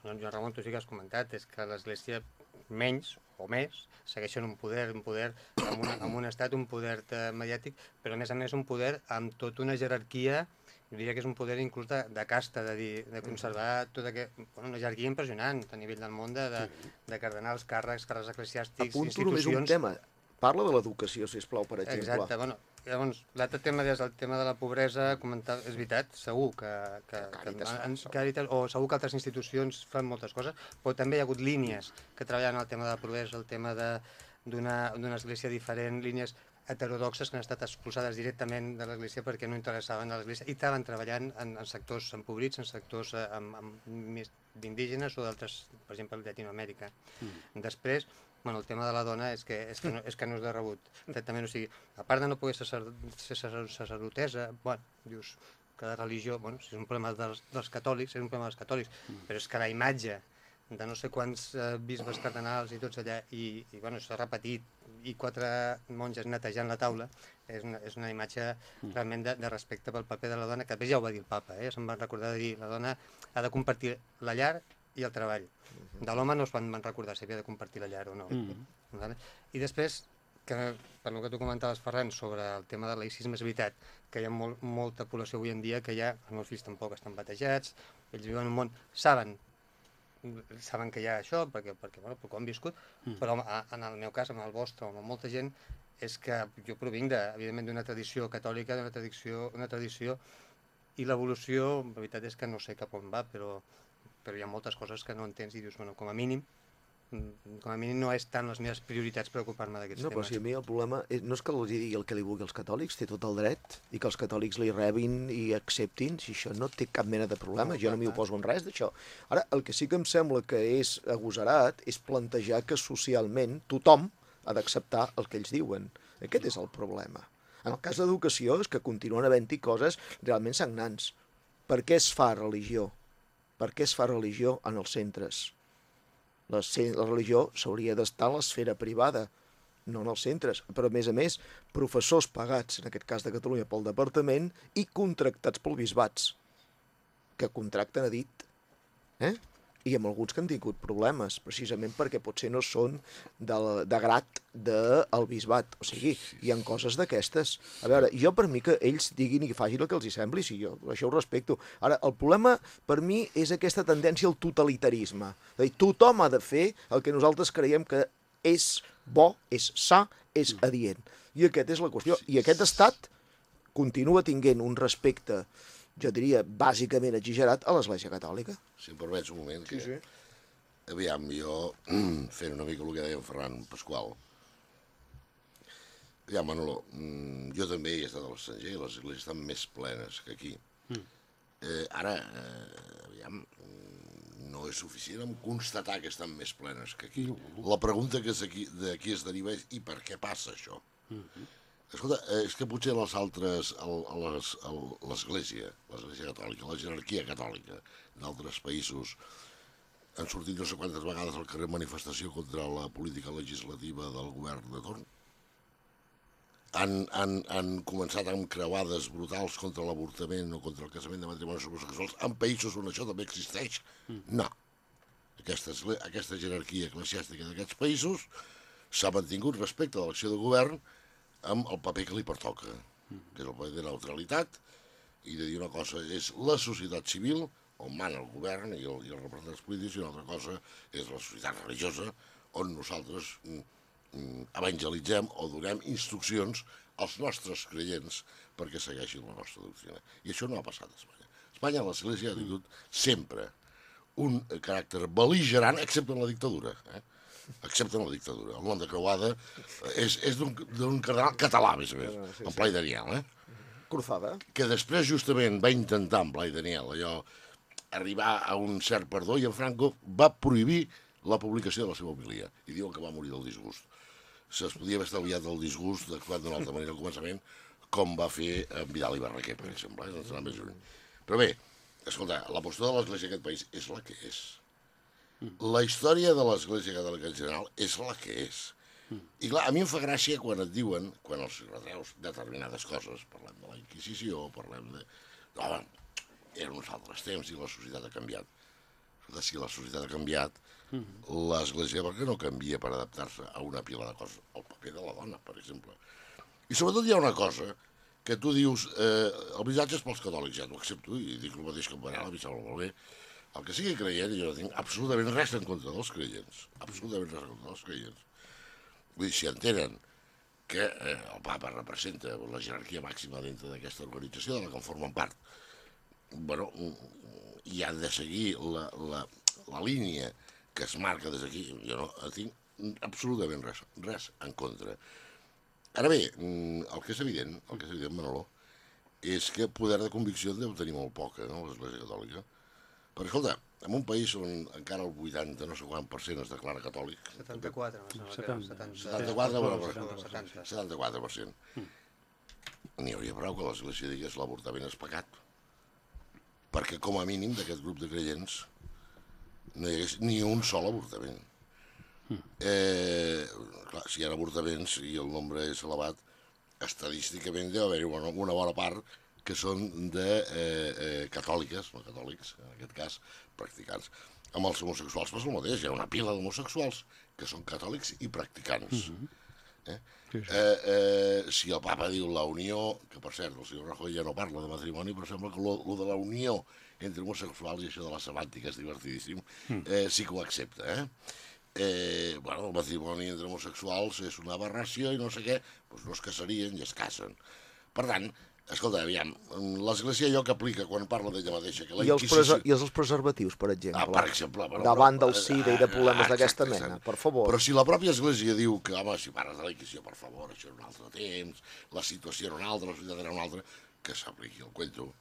Joan Ramon, tu sí que has comentat, és que l'Església menys o més segueixen un poder, un poder amb, una, amb un estat, un poder eh, mediàtic, però a més a més un poder amb tota una jerarquia jo diria que és un poder inclús de, de casta, de, dir, de conservar tota aquest, bueno, una jerarquia impressionant a nivell del món de, de, de cardenals, càrrecs, càrrecs eclesiàstics, Apunto institucions... només un tema. Parla de l'educació, si plau, per exemple. Exacte, bueno, Llavors, l'altre tema és el tema de la pobresa, comentar, és veritat, segur que, que, Càritas, que, que Càritas, o segur que altres institucions fan moltes coses, però també hi ha hagut línies que treballen el tema de la pobresa, el tema d'una església diferent, línies heterodoxes que han estat expulsades directament de l'Església perquè no interessaven a l'Església i estaven treballant en, en sectors empobrits, en sectors eh, d'indígenes o d'altres, per exemple, Llatinoamèrica. Mm. Després, bueno, el tema de la dona és que, és que, no, és que no és de rebut. Exactament, o sigui, a part de no poder ser, ser sacerdotesa, bueno, dius, cada religió, bueno, si és un problema dels, dels catòlics, és un problema dels catòlics, mm. però és que la imatge de no sé quants eh, bisbes cardenals i tots allà, i, i bueno, s'ha repetit, i quatre monges netejant la taula, és una, és una imatge mm. realment de, de respecte pel paper de la dona, que després ja ho va dir el papa, eh? se'm va recordar de dir, la dona ha de compartir la llar i el treball. Mhm. De l'home no es van, van recordar si havia de compartir la llar o no. Mm -hmm. vale? I després, que, per el que tu comentaves, Ferran, sobre el tema del laïcisme, és veritat que hi ha molt, molta població avui en dia que ja, els meus fills tampoc estan batejats, ells viuen en un món, saben saben que hi ha això, perquè, perquè, bueno, perquè ho han viscut, mm. però en el meu cas, en el vostre, amb molta gent, és que jo provinc, de, evidentment, d'una tradició catòlica, d'una tradició, una tradició i l'evolució, la veritat és que no sé cap on va, però però hi ha moltes coses que no entens i dius, bueno, com a mínim, mm, com a mínim no és tant les meves prioritats preocupar-me d'aquests no, temes. No, però si a mi el problema és, no és que els digui el que li vulgui als catòlics, té tot el dret, i que els catòlics li rebin i acceptin, si això no té cap mena de problema, no, jo no m'hi oposo en res d'això. Ara, el que sí que em sembla que és agosarat és plantejar que socialment tothom ha d'acceptar el que ells diuen. Aquest és el problema. En el cas d'educació és que continuen havent-hi coses realment sagnants. Per què es fa religió? Per què es fa religió en els centres? La, la religió s'hauria d'estar a l'esfera privada, no en els centres, però a més a més, professors pagats, en aquest cas de Catalunya, pel departament i contractats pel bisbats, que contracten a dit. Eh? I amb alguns que han tingut problemes, precisament perquè potser no són de, de grat del de bisbat. O sigui, hi han coses d'aquestes. A veure, jo per mi que ells diguin i facin el que els hi sembli, sí, jo això ho respecto. Ara, el problema per mi és aquesta tendència al totalitarisme. És dir, tothom ha de fer el que nosaltres creiem que és bo, és sa, és adient. I aquesta és la qüestió. I aquest estat continua tinguent un respecte jo diria, bàsicament exagerat a l'Església Catòlica. Si em permets un moment, que... Sí, sí. Aviam, jo, fent una mica el que deia en Ferran Pasqual, ja, Manolo, mm, jo també he estat a l'estranger i les esglésies estan més plenes que aquí. Mm. Eh, ara, eh, aviam, no és suficient amb constatar que estan més plenes que aquí. La pregunta que és aquí, d'aquí es deriva és i per què passa això? Mm -hmm. Escolta, eh, és que potser les altres, l'Església, l'Església catòlica, la jerarquia catòlica d'altres països han sortit no sé quantes vegades al carrer manifestació contra la política legislativa del govern de torn. Han, han, han començat amb creuades brutals contra l'avortament o contra el casament de matrimonis homosexuals en països on això també existeix? Mm. No. aquesta, aquesta jerarquia eclesiàstica d'aquests països s'ha mantingut respecte a l'acció de govern amb el paper que li pertoca, que és el paper de neutralitat i de dir una cosa és la societat civil, on mana el govern i, el, i els representants polítics, i una altra cosa és la societat religiosa, on nosaltres mm, mm, evangelitzem o donem instruccions als nostres creients perquè segueixin la nostra doctrina. I això no ha passat a Espanya. A Espanya l'Església ha tingut sempre un caràcter beligerant, excepte en la dictadura. Eh? Excepte en la dictadura. El nom de Creuada és, és d'un cardenal català, més o més, en Blai Daniel, eh? Cruzada. Que després justament va intentar en Blai Daniel allò arribar a un cert perdó i en Franco va prohibir la publicació de la seva homilia i diuen que va morir del disgust. Se'ls podia haver estalviat el disgust d'actuar d'una altra manera al començament com va fer en Vidal i Barraquer, per exemple, eh? no més lluny. Però bé, escolta, la postura de l'Església d'aquest país és la que és. La història de l'Església Catòlica en general és la que és. I clar, a mi em fa gràcia quan et diuen, quan els retreus determinades coses, parlem de la Inquisició, parlem de... Home, eren uns altres temps i la societat ha canviat. Escolta, si la societat ha canviat, l'Església per què no canvia per adaptar-se a una pila de coses? El paper de la dona, per exemple. I sobretot hi ha una cosa que tu dius, eh, el missatge és pels catòlics, ja t'ho accepto, i dic el mateix que en Manel, a mi sembla molt bé, el que sigui creient, jo no tinc absolutament res en contra dels creients, absolutament res en contra dels creients. Vull dir, si entenen que eh, el papa representa la jerarquia màxima dintre d'aquesta organització de la que en formen part, bueno, i han de seguir la, la, la línia que es marca des d'aquí, jo no tinc absolutament res, res en contra. Ara bé, mm, el que és evident, el que és evident, Manolo, és que poder de convicció deu tenir molt poca, no?, l'Església Catòlica. Perquè, escolta, en un país on encara el 80, no sé quant per cent es declara catòlic... 74, no 70. 70. 74, bueno, 70. 74 per cent. N'hi hauria prou que l'Església digués l'avortament és pecat. Perquè, com a mínim, d'aquest grup de creients no hi hagués ni un sol avortament. Eh, clar, si hi ha avortaments i el nombre és elevat, estadísticament deu haver-hi una, una bona part que són de eh, eh, catòliques, no catòlics, en aquest cas, practicants. Amb els homosexuals passa el mateix, hi ha una pila d'homosexuals que són catòlics i practicants. eh? Sí, sí. Eh, eh, si el papa diu la unió, que per cert, el senyor Rajoy ja no parla de matrimoni, però sembla que lo, lo de la unió entre homosexuals i això de la semàntica és divertidíssim, eh, sí que ho accepta, eh? eh, bueno, el matrimoni entre homosexuals és una aberració i no sé què, doncs no es casarien i es casen. Per tant, escolta, aviam, l'Església allò que aplica quan parla d'ella mateixa, que la I els, Inquisició... I els preservatius, per exemple. Ah, per exemple. Però, Davant però- del SIDA i de problemes Ah, d'aquesta mena, exacte. per favor. Però si la pròpia Església diu que, home, si parles de la Inquisició, per favor, això era un altre temps, la situació era una altra, la societat era una altra, que s'apliqui el cuento,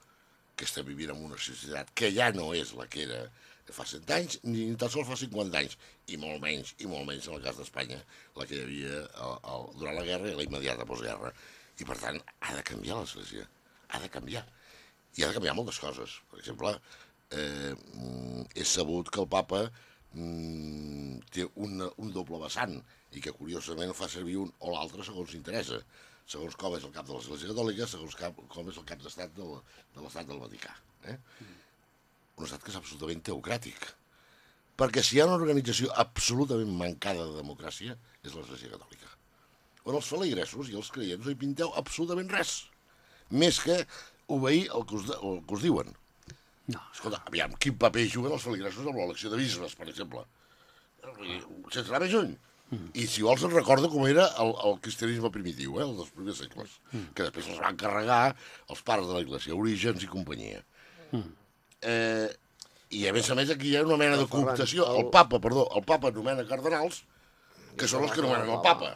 que estem vivint en una societat que ja no és la que era fa 100 anys, ni tan sols fa 50 anys, i molt menys, i molt menys en el cas d'Espanya, la que hi havia el, el, durant la guerra i la immediata postguerra. I, per tant, ha de canviar l'Església, ha de canviar. I ha de canviar moltes coses. Per exemple, eh, mm, és sabut que el papa mm, té un, un doble vessant i que curiosament fa servir un o l'altre segons s'interessa segons com és el cap de l'Església Catòlica, segons cap, com és el cap d'estat de l'estat del Vaticà. Eh? Un estat que és absolutament teocràtic. Perquè si hi ha una organització absolutament mancada de democràcia, és l'Església Catòlica. On els feligresos i els creients no hi pinteu absolutament res. Més que obeir el que us, de- el que us diuen. No. Escolta, aviam, quin paper juguen els feligresos amb l'elecció de bisbes, per exemple? Sense anar més lluny. I si vols et recorda com era el, el cristianisme primitiu, eh, el dels primers segles, que després els van carregar els pares de l'Església, Orígens i companyia. Eh, I a més a més aquí hi ha una mena de cooptació. el- El papa, perdó, el papa nomena cardenals, que són els que nomenen el papa.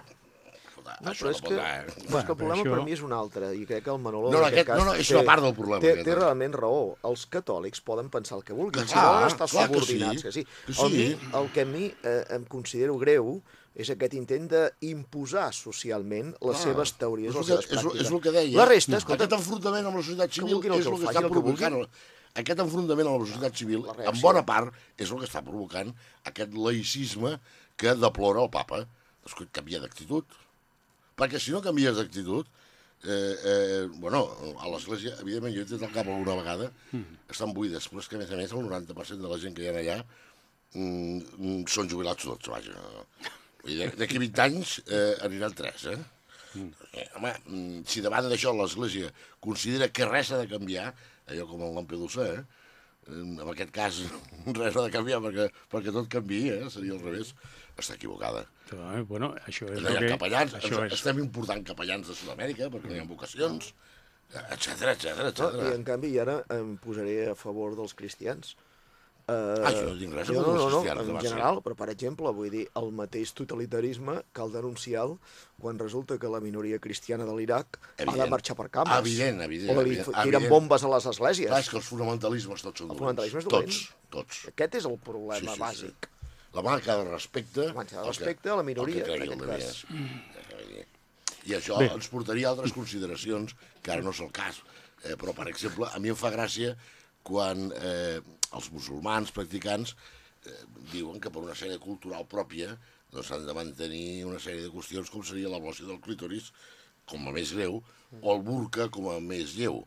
Escolta, No, això però és que, anar, eh? però és que el problema això- per mi és un altre, i crec que el Manolo... No, no, aquest- cas, no, no, és una part del problema, Té, aquest, té eh? realment raó. Els catòlics poden pensar el que vulguin, Que si volen estar clar que subordinats, sí, que sí. que El, sí. mi, el que a mi eh, em considero greu és aquest intent d'imposar socialment les Clar, seves teories, és les el que- seves és, el- pràctiques. és el que deia. La resta, escolta, Aquest enfrontament amb la societat civil el és que el el que està el que provocant... Aquest enfrontament amb la societat civil, la en bona part, és el que està provocant aquest laïcisme que deplora el papa. Escolta, canvia d'actitud. Perquè si no canvies d'actitud, eh, eh, bueno, a l'església, evidentment, jo he tret el cap alguna vegada, estan buides, però és que, a més a més, el 90% de la gent que hi ha allà mm, són jubilats tots, vaja. D'aquí 20 anys eh, aniran 3, eh? Mm. eh home, mm, si davant d'això l'Església considera que res ha de canviar, allò com el Lampedusa, eh? En aquest cas res ha de canviar perquè, perquè tot canvia, eh? seria al revés, està equivocada. Eh, bueno, això és no hi ha que... capellans, això és... estem important capellans de Sud-amèrica perquè no hi ha vocacions, etc etc No, etc. I en canvi, ara em posaré a favor dels cristians. Uh, Ah, jo no tinc res a no, no, no, en general, però per exemple, vull dir, el mateix totalitarisme cal denunciar-lo quan resulta que la minoria cristiana de l'Iraq ha de marxar per cames. Evident, evident, O li evident, tiren evident. bombes a les esglésies. Clar, és que els fonamentalismes tots són dolents. fonamentalisme és dolent. Tots, tots. Aquest és el problema Sí, sí, sí. bàsic. La manca de respecte... La manca de al que- respecte a la minoria, al que cregui en el aquest Demés. I això Bé. ens portaria a altres consideracions, que ara no és el cas. Eh, però, per exemple, a mi em fa gràcia quan eh, els musulmans practicants eh, diuen que per una sèrie cultural pròpia doncs s'han de mantenir una sèrie de qüestions com seria l'ablació del clítoris com a més greu o el burca com a més lleu.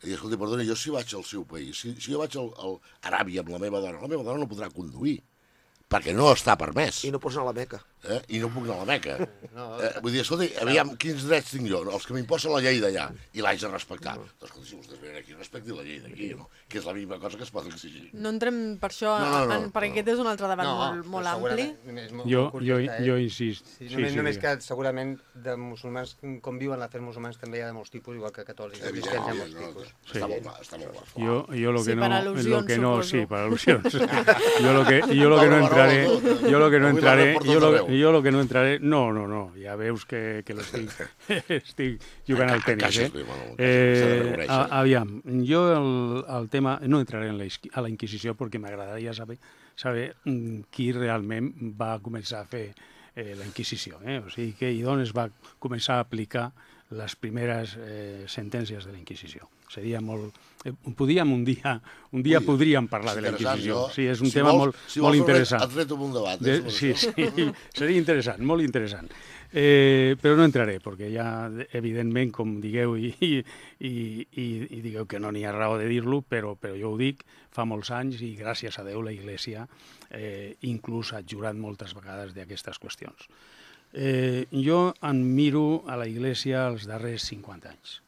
I dir, escolta, perdona, jo si vaig al seu país, si, si jo vaig al, al Aràbia amb la meva dona, la meva dona no podrà conduir, perquè no està permès. I no pots anar a la Meca. Eh? I no puc anar a la Meca. No. Eh, vull dir, escolta, aviam, quins drets tinc jo? Els que m'imposa la llei d'allà, i l'haig de respectar. Doncs, escolta, si vostès venen aquí, respectin la llei d'aquí, no? que és la mínima cosa que es pot exigir. No entrem per això, No, no, no, en, perquè no. aquest és un altre debat molt, però molt ampli. molt- Jo, molt jo, eh? jo insist. Sí, només, sí, només digue. que segurament de musulmans, com viuen les fets musulmans, també hi ha de molts tipus, igual que catòlics i Evident, hi ha molts no, tipus. està molt clar, està molt clar. Jo, jo lo Sí, que no, per al·lusions, lo que no, suposo. sí, para alusiones. yo lo que, yo lo que no entraré, yo lo que no entraré, yo lo, yo lo que no entraré, no, no, no, ja veus que, que l'estic estic jugant al tenis, eh? bé, eh a- aviam, jo el, el tema, no entraré en la, a la Inquisició perquè m'agradaria saber, saber mm, qui realment va començar a fer eh, la Inquisició, eh? o sigui, que i d'on es va començar a aplicar les primeres eh, sentències de la Inquisició. Seria molt... Eh, podíem un dia, un dia Ui, podríem parlar de la Inquisició. jo- Sí, és un si tema vols- molt, si molt vols, interessant. Reto amb un debat. De, eh, sobre sí, sí, seria interessant, molt interessant. Eh, però no entraré, perquè ja, evidentment, com digueu, i, i, i, i digueu que no n'hi ha raó de dir-lo, però, però jo ho dic, fa molts anys i gràcies a Déu la Iglésia eh, inclús ha jurat moltes vegades d'aquestes qüestions. Eh, jo en miro a la Iglésia els darrers 50 anys.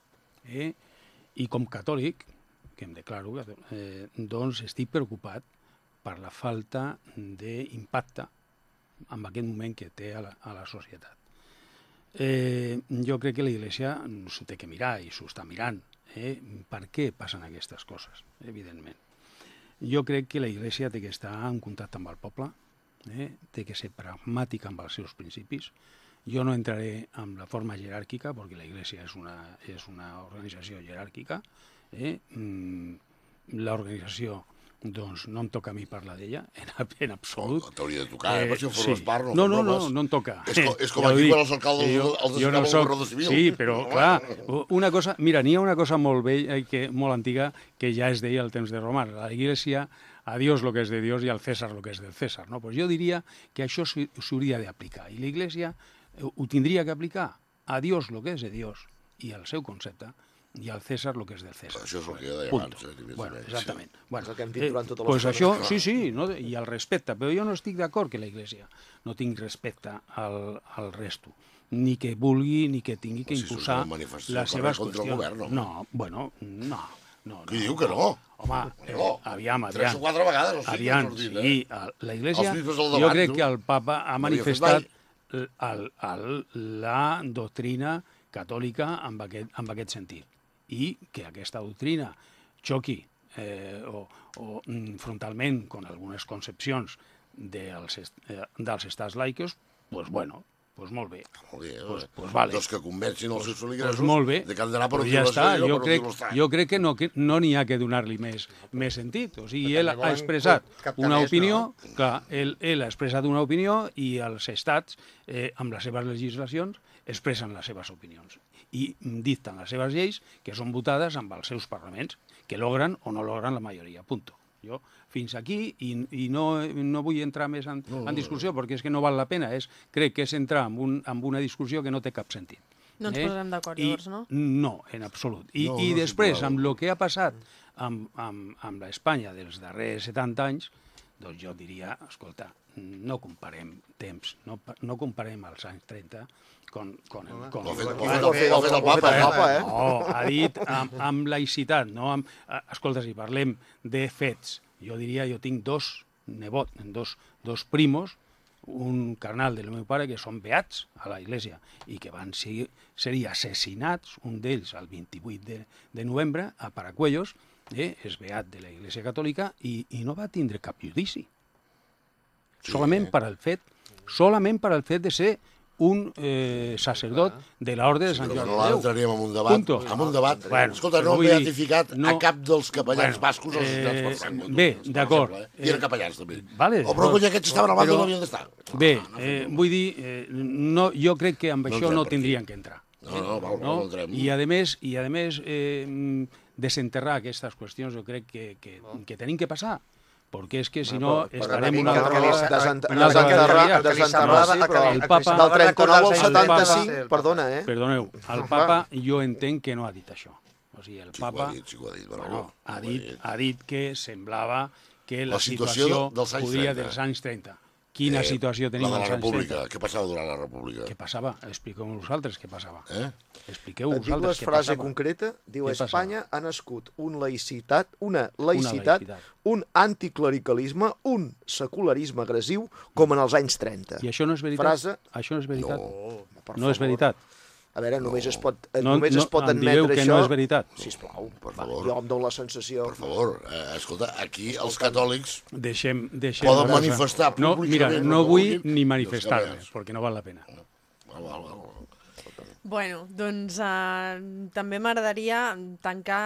Eh? I com catòlic, que em declaro, eh, doncs estic preocupat per la falta d'impacte en aquest moment que té a la, a la societat. Eh, jo crec que la Iglesia s'ho té que mirar i s'ho està mirant. Eh? Per què passen aquestes coses, evidentment? Jo crec que la Iglesia té que estar en contacte amb el poble, eh? té que ser pragmàtica amb els seus principis. Jo no entraré en la forma jeràrquica, perquè la Iglesia és una, és una organització jeràrquica. Eh? Mm, L'organització doncs no em toca a mi parlar d'ella, en, en absolut. Oh, T'hauria de tocar, eh? per si formes part, no no, no, no, no em toca. És co- és com Ja aquí quan els alcaldes Jo- els jo no soc- guarda civil. Sí, però Home. clar, una cosa, mira, n'hi ha una cosa molt vella i que molt antiga que ja es deia al temps de Romà. La Iglesia, a Dios lo que es de Dios y al César lo que es del César. No? Pues jo diria que això s'hauria d'aplicar. I la Iglesia eh, ho tindria que aplicar a Dios lo que es de Dios i al seu concepte i al César lo que és del César. Això és el que jo deia Punto. abans, eh, bueno, exactament. Bueno, És el que hem dit durant tota pues l'estona. això, sí, sí, no? i el respecte, però jo no estic d'acord que la Iglesia no tingui respecte al, al resto ni que vulgui ni que tingui que Si impulsar les seves contra el qüestions. govern, home. no, bueno, no. no, Qui diu que no? Home, eh, No. aviam, Tres aviam. o quatre vegades els Aviam, han sortit, sí, eh? la Iglesia, al jo davant, crec tu. que el papa ha No manifestat el, el, el, la doctrina catòlica amb aquest, amb aquest sentit i que aquesta doctrina xoqui eh, o, o mm, frontalment con algunes concepcions dels, est- eh, dels estats laics, pues bueno, pues molt bé. Molt bé, eh? Pues- pues vale. Doncs que convencin els seus feligresos Pues molt bé, de que han d'anar per Pues ja està, no jo crec, jo crec que no que no n'hi ha que donar-li més, més sentit. O sigui, ell ha expressat captar una més, opinió, clar, ell, ell ha expressat una opinió i els estats, eh, amb les seves legislacions, expressen les seves opinions i dicten les seves lleis que són votades amb els seus parlaments, que logren o no logren la majoria, punto. Jo fins aquí i, i no, no vull entrar més en, en discussió perquè és que no val la pena, és, crec que és entrar en, un, en una discussió que no té cap sentit. No ens posarem d'acord, llavors, no? No, en absolut. I, No, i no després, amb el que ha passat amb, amb, amb l'Espanya dels darrers 70 anys, doncs jo diria, escolta, no comparem temps, no, no comparem els anys 30 con, con, el, con el papa, el eh? papa, eh? no, ha dit amb, amb laïcitat, no amb... Escolta, si parlem de fets, jo diria, jo tinc dos nebot, dos, dos primos, un carnal del meu pare que són beats a la iglesia i que van ser, ser assassinats, un d'ells el 28 de, de novembre a Paracuellos, eh, és beat de la iglesia catòlica i, i no va tindre cap judici. Sí. Solament per al fet, solament per al fet de ser un eh, sacerdot de l'ordre de Sant Però Joan no de Déu. entraríem en un debat. Punto. En un debat. Bueno, Escolta, però no dir, beatificat no- a cap dels capellans Bueno, bascos per eh, Franco. bé, per d'acord. exemple, Eh? I eren Eh, capellans, també. vale, o però d'acord. coi, aquests estaven a banda Però- no havien d'estar. Bé, No, no, eh, vull dir, eh, no, jo crec que amb No això no per tindrien que entrar. No, no, val, no? no entrem. I a més, i a més eh, desenterrar aquestes qüestions jo crec que, que, que tenim que passar perquè és que si no però- estarem però una que altra vegada... desent- una altra desenterrar- vegada. desenterrar, sí, però el Papa- Del 39 al El 75, Papa- perdona, eh? Perdoneu, el papa jo entenc que no ha dit això. O sigui, el Sí papa ha dit, sí ha dit, però bueno, no, ha, dit, dit. ha dit que semblava que la, La situació situació, dels anys podria 30. dels anys 30. Quina Eh, situació tenim la de la República. 30? Què passava durant la República? Què passava? Expliqueu vosaltres què passava. Eh? Expliqueu Et dic la vosaltres què frase passava. concreta, diu Què Espanya ha nascut un laïcitat, una laïcitat, laïcitat. un anticlericalisme, un secularisme agressiu, com en els anys 30. I això no és veritat? Frase... Això no és veritat? No, no és veritat? A veure, només es pot, eh, No- només no- es pot admetre que això... no és veritat. Sisplau, Per va, favor. jo em dono la sensació... Per favor, eh, escolta, aquí els catòlics Deixem, deixem Poden manifestar no, Mira, públicament no que vull ni manifestar-me, perquè no val la pena. Val, val, val. Bueno, doncs eh, també m'agradaria tancar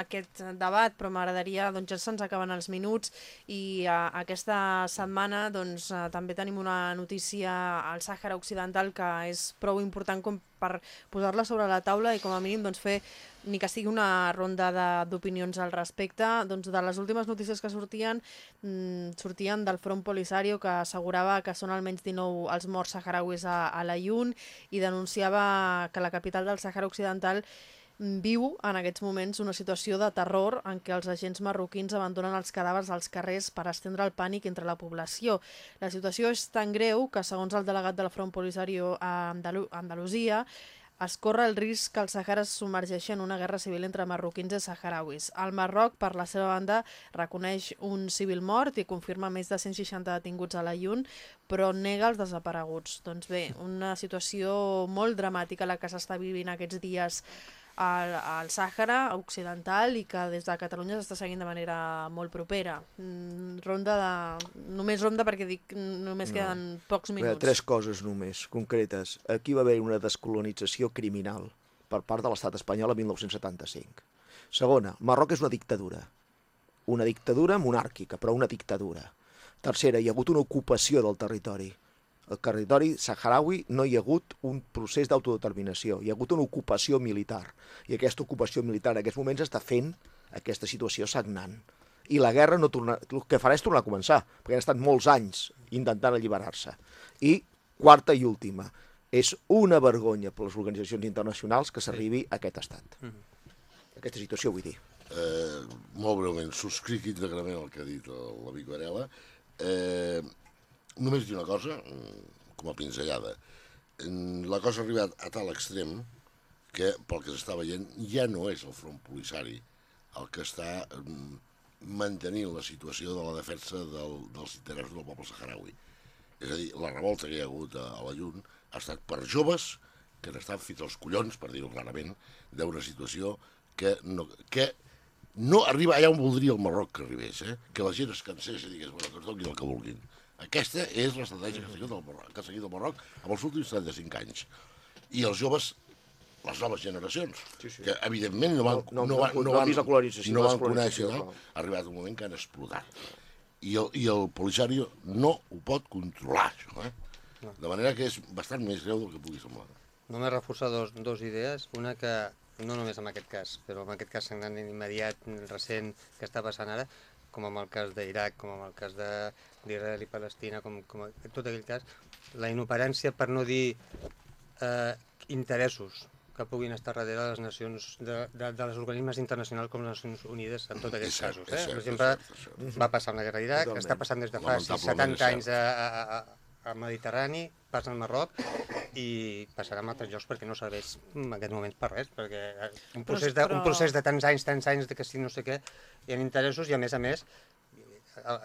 aquest debat, però m'agradaria, doncs ja se'ns acaben els minuts i eh, aquesta setmana doncs eh, també tenim una notícia al Sàhara Occidental que és prou important com per posar-la sobre la taula i com a mínim doncs fer ni que sigui una ronda d'opinions al respecte. Doncs de les últimes notícies que sortien, mm, sortien del Front Polisario que assegurava que són almenys 19 els morts saharauis a, a la Llun i denunciava que la capital del Sàhara Occidental mm, viu en aquests moments una situació de terror en què els agents marroquins abandonen els cadàvers als carrers per estendre el pànic entre la població. La situació és tan greu que, segons el delegat del Front Polisario a Andalu Andalusia, es corre el risc que el Sàhara es submergeixi en una guerra civil entre marroquins i saharauis. El Marroc, per la seva banda, reconeix un civil mort i confirma més de 160 detinguts a la Llun, però nega els desapareguts. Doncs bé, una situació molt dramàtica la que s'està vivint aquests dies al, al Sàhara Occidental i que des de Catalunya s'està seguint de manera molt propera. Mm, Ronda de... Només ronda perquè dic només No. queden pocs minuts. tres coses només, concretes. Aquí va haver una descolonització criminal per part de l'estat espanyol a 1975. Segona, Marroc és una dictadura. Una dictadura monàrquica, però una dictadura. Tercera, hi ha hagut una ocupació del territori. Al territori saharaui no hi ha hagut un procés d'autodeterminació, hi ha hagut una ocupació militar. I aquesta ocupació militar en aquests moments està fent aquesta situació sagnant. I la guerra no torna... el que farà és tornar a començar, perquè han estat molts anys intentant alliberar-se. I quarta i última, és una vergonya per les organitzacions internacionals que s'arribi a aquest estat. Aquesta situació vull dir. Eh, molt breument, subscric íntegrament el que ha dit el- l'amic Varela. Eh, només dir una cosa, mm, com a pinzellada. Mm, La cosa ha arribat a tal extrem que, pel que s'està veient, ja no és el front polissari el que està mm, mantenint la situació de la defensa del, dels interessos del poble saharaui. És a dir, la revolta que hi ha hagut a, la Llun ha estat per joves que n'estan fins als collons, per dir-ho clarament, d'una situació que no, que no arriba allà on voldria el Marroc que arribés, eh? que la gent es cansés i digués, bueno, que es donin el que vulguin. Aquesta és l'estratègia que ha seguit el Marroc, que ha seguit el Marroc amb els últims 35 anys. I els joves, les noves generacions, Sí, sí. que evidentment no van, No- no- no, van, no no, han van, vist la colonització, no la van conèixer, no? ha arribat un moment que han explotat. I el, i el Polisario no ho pot controlar, això, eh? De manera que és bastant més greu del que pugui semblar. Només reforçar dos, dos idees. Una que, no només en aquest cas, però en aquest cas sagnant immediat, recent, que està passant ara, com en el cas d'Iraq, com en el cas de- d'Israel i Palestina, com, com en tot aquell cas, la inoperància, per no dir eh, interessos que puguin estar darrere les nacions, de, de, de les organismes internacionals com les Nacions Unides en tots aquests cert, casos. Eh? cert, per és exemple, cert, és cert. va passar amb la guerra d'Iraq, està passant des de fa Lamentablement 70 és anys a, a, a, a Mediterrani, passa al Marroc i passarà en altres llocs perquè no serveix en aquest moment per res, perquè un Però- procés, de, un procés de tants anys, tants anys de que si no sé què, hi ha interessos i a més a més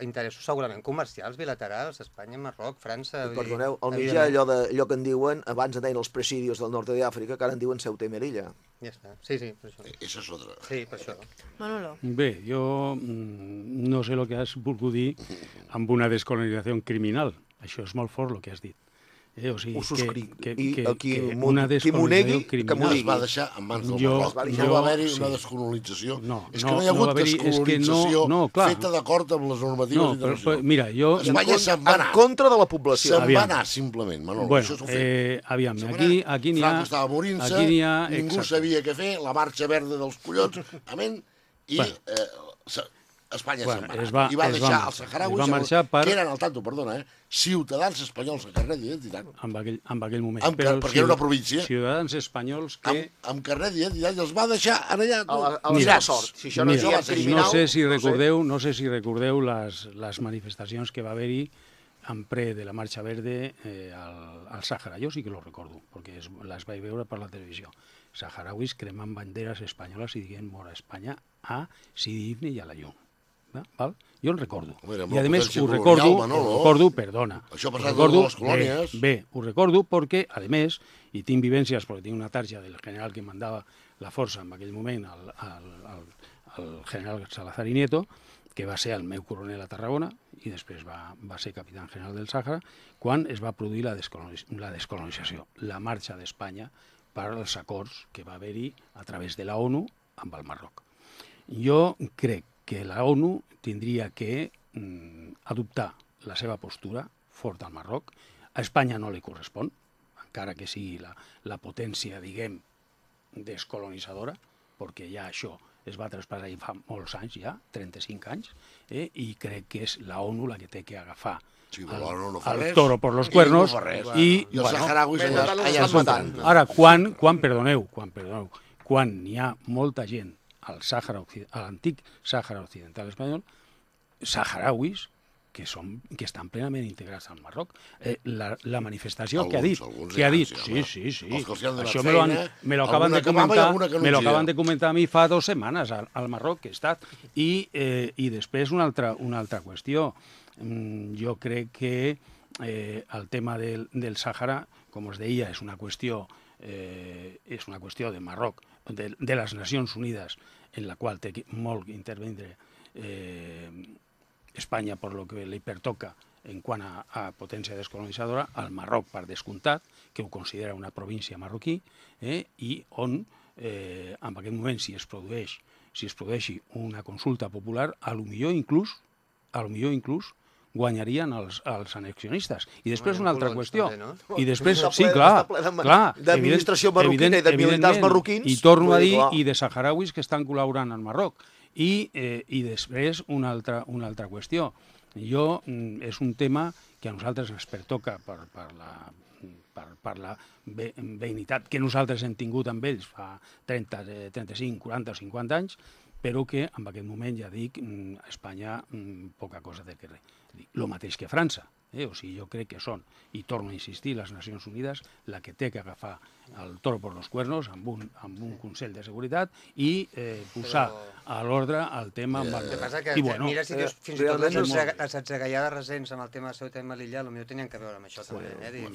interessos segurament comercials, bilaterals, Espanya, Marroc, França... dir, Perdoneu, al mig hi ha evidentment. allò, de, allò que en diuen, abans en deien els presidios del nord d'Àfrica, que ara en diuen Ceuta i Melilla. Ja està, sí, sí, per això. Això és otra. Sí, per això. Manolo. Bé, jo mm, no sé el que has volgut dir amb una descolonització criminal. Això és molt fort el que has dit. Eh? O sigui, Ho subscric. Que, que, I que, aquí que una qui m'ho negui, descolonització que m'ho. Es va deixar en mans del Jo- Marroc. jo- No va haver-hi sí. una descolonització. No, és no, que no hi ha no hagut és que no- descolonització no, clar. feta d'acord amb les normatives No, però, però, internacionals. mira, jo... Espanya se'n va En anar. contra de la població. Se'n va anar, simplement, Manolo. Bueno, això eh, aviam, aquí, aquí n'hi ha... Franco estava morint-se, ha, ningú exacte. sabia què fer, la marxa verda dels collons, amén, i Bueno. eh, Espanya Bueno, se'n va es va- I va es deixar els saharauis, Es va marxar per- que eren, al tanto, perdona, eh, ciutadans espanyols a carnet d'identitat, amb aquell, amb aquell moment. Amb car- perquè era una província. Ciutadans espanyols que... amb, amb carnet d'identitat, i els va deixar en allà. A la, a la sort. Si això no Mira, criminal... no sé si no sé. recordeu, no sé si recordeu les, les manifestacions que va haver-hi en pre de la Marxa Verde eh, al, al Sàhara. Jo sí que lo recordo, perquè es, les vaig veure per la televisió. Saharauis cremant banderes espanyoles i dient mora Espanya a Sidi Ifni i a la llum. Va? Val? Jo en recordo. Era I a més ho recordo, Manolo. ho recordo, perdona. Això ha recordo, les colònies. Bé, bé, ho recordo perquè, a més, i tinc vivències, perquè tinc una tarja del general que mandava la força en aquell moment, el, el, el, el general Salazar i Nieto, que va ser el meu coronel a Tarragona i després va, va ser capità general del Sàhara, quan es va produir la, descolonis la descolonització, la marxa d'Espanya per als acords que va haver-hi a través de la ONU amb el Marroc. Jo crec que la ONU tindria que mm, adoptar la seva postura fort al Marroc. A Espanya no li correspon, encara que sigui la, la potència, diguem, descolonitzadora, perquè ja això es va traspassar fa molts anys ja, 35 anys, eh? i crec que és la ONU la que té que agafar Sí, el, no fa el res, toro por los i cuernos fa res. i, I els saharauis allà, mentrestant els allà estan es matant. Ara, quan, quan perdoneu, quan, perdoneu, quan n'hi ha molta gent al Sàhara, Occi- a l'antic Sàhara Occidental espanyol, saharauis, que, són, que estan plenament integrats al Marroc. Eh, la, la manifestació que ha dit, Alguns, alguns que ha dit, sí, sí, sí, això me lo, han, me lo acaben de comentar, me lo acaben de comentar a mi fa dues setmanes al, al Marroc que he estat. I, eh, i després una altra, una altra qüestió. Mm, jo crec que eh, el tema del, del Sàhara, com us deia, és una qüestió eh, és una qüestió de Marroc, de, de les Nacions Unides, en la qual té molt intervindre eh, Espanya per lo que li pertoca en quant a, a potència descolonitzadora, al Marroc, per descomptat, que ho considera una província marroquí, eh, i on, eh, en aquest moment, si es produeix si es produeixi una consulta popular, a lo millor inclús, a lo millor inclús, guanyarien els, els annexionistes. I després Bueno, una altra colons qüestió. també, no? I després, Està sí, ple- clar, ple clar, d'administració evident- marroquina i de evident- militars marroquins, I torno a dir, clar. i de saharauis que estan col·laborant al Marroc. I, eh, i després una altra, una altra qüestió. Jo, mm, és un tema que a nosaltres ens pertoca per, per la per, per la ve, veïnitat que nosaltres hem tingut amb ells fa 30, eh, 35, 40 o 50 anys, però que en aquest moment, ja dic, mm, a Espanya mm, poca cosa té que res. El mateix que França. Eh? O sigui, jo crec que són, i torno a insistir, les Nacions Unides la que té que agafar el toro per los cuernos amb un, amb un Consell de Seguretat i eh, posar a l'ordre el tema amb El que el... passa que, I bueno, mira si eh, dius, fins i tot les, les atzegaiades recents amb el tema de Ceuta i Melilla potser tenien que veure amb això també. Eh? Dir,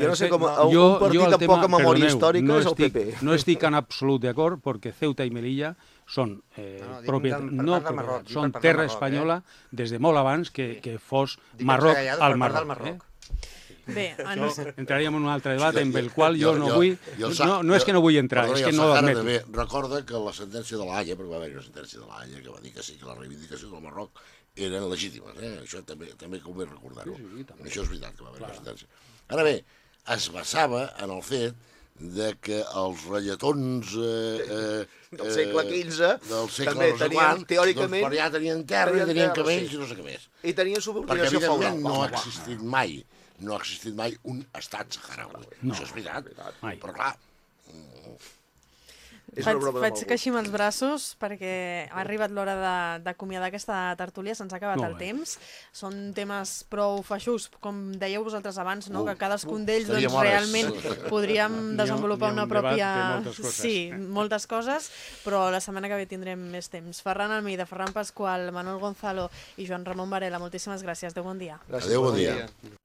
Jo no sé com a- Eh, un jo- partit jo amb poca memòria perdoneu, històrica no és el estic, PP. No estic en absolut d'acord perquè Ceuta i Melilla són, eh, No, no, propietat, del- no propietat, Marroc, dic són terra Marroc, eh? espanyola des de molt abans que, que fos Dic Marroc al Marroc. del Marroc. Bé, Eh? ens... Entraríem en un altre debat en el qual jo, no vull... el Sa- No, no és que no vull entrar, perdona, és que no l'admeto. Recorda que la sentència de la Haia, perquè va haver-hi una sentència de la Haia que va dir que sí, que les reivindicacions del Marroc eren legítimes. Eh? Això també, també convé recordar-ho. Sí, sí, també. Això és veritat que va haver-hi una sentència. Ara bé, es basava en el fet de que els relletons eh, eh, Del segle XV del segle també no tenien, quan, teòricament, doncs per allà tenien terra, tenien tenien cabells sí. i no sé què més. I tenien Perquè, subordinació evidentment, favorable. no ha existit mai, no ha existit mai un estat saharaui. No. Això és veritat. Mai. Però, clar, És faig, una broma de faig que així amb els braços perquè ha arribat l'hora de- d'acomiadar aquesta tertúlia, se'ns ha acabat el bé. temps. Són temes prou feixús, com dèieu vosaltres abans, no? Uh, que cadascun uh, d'ells doncs, realment podríem desenvolupar una pròpia... moltes coses. Sí, moltes coses, però la setmana que ve tindrem més temps. Ferran Almeida, Ferran Pasqual, Manuel Gonzalo i Joan Ramon Varela, moltíssimes gràcies. Adéu, bon dia. Gràcies, Adéu, bon bon dia. dia.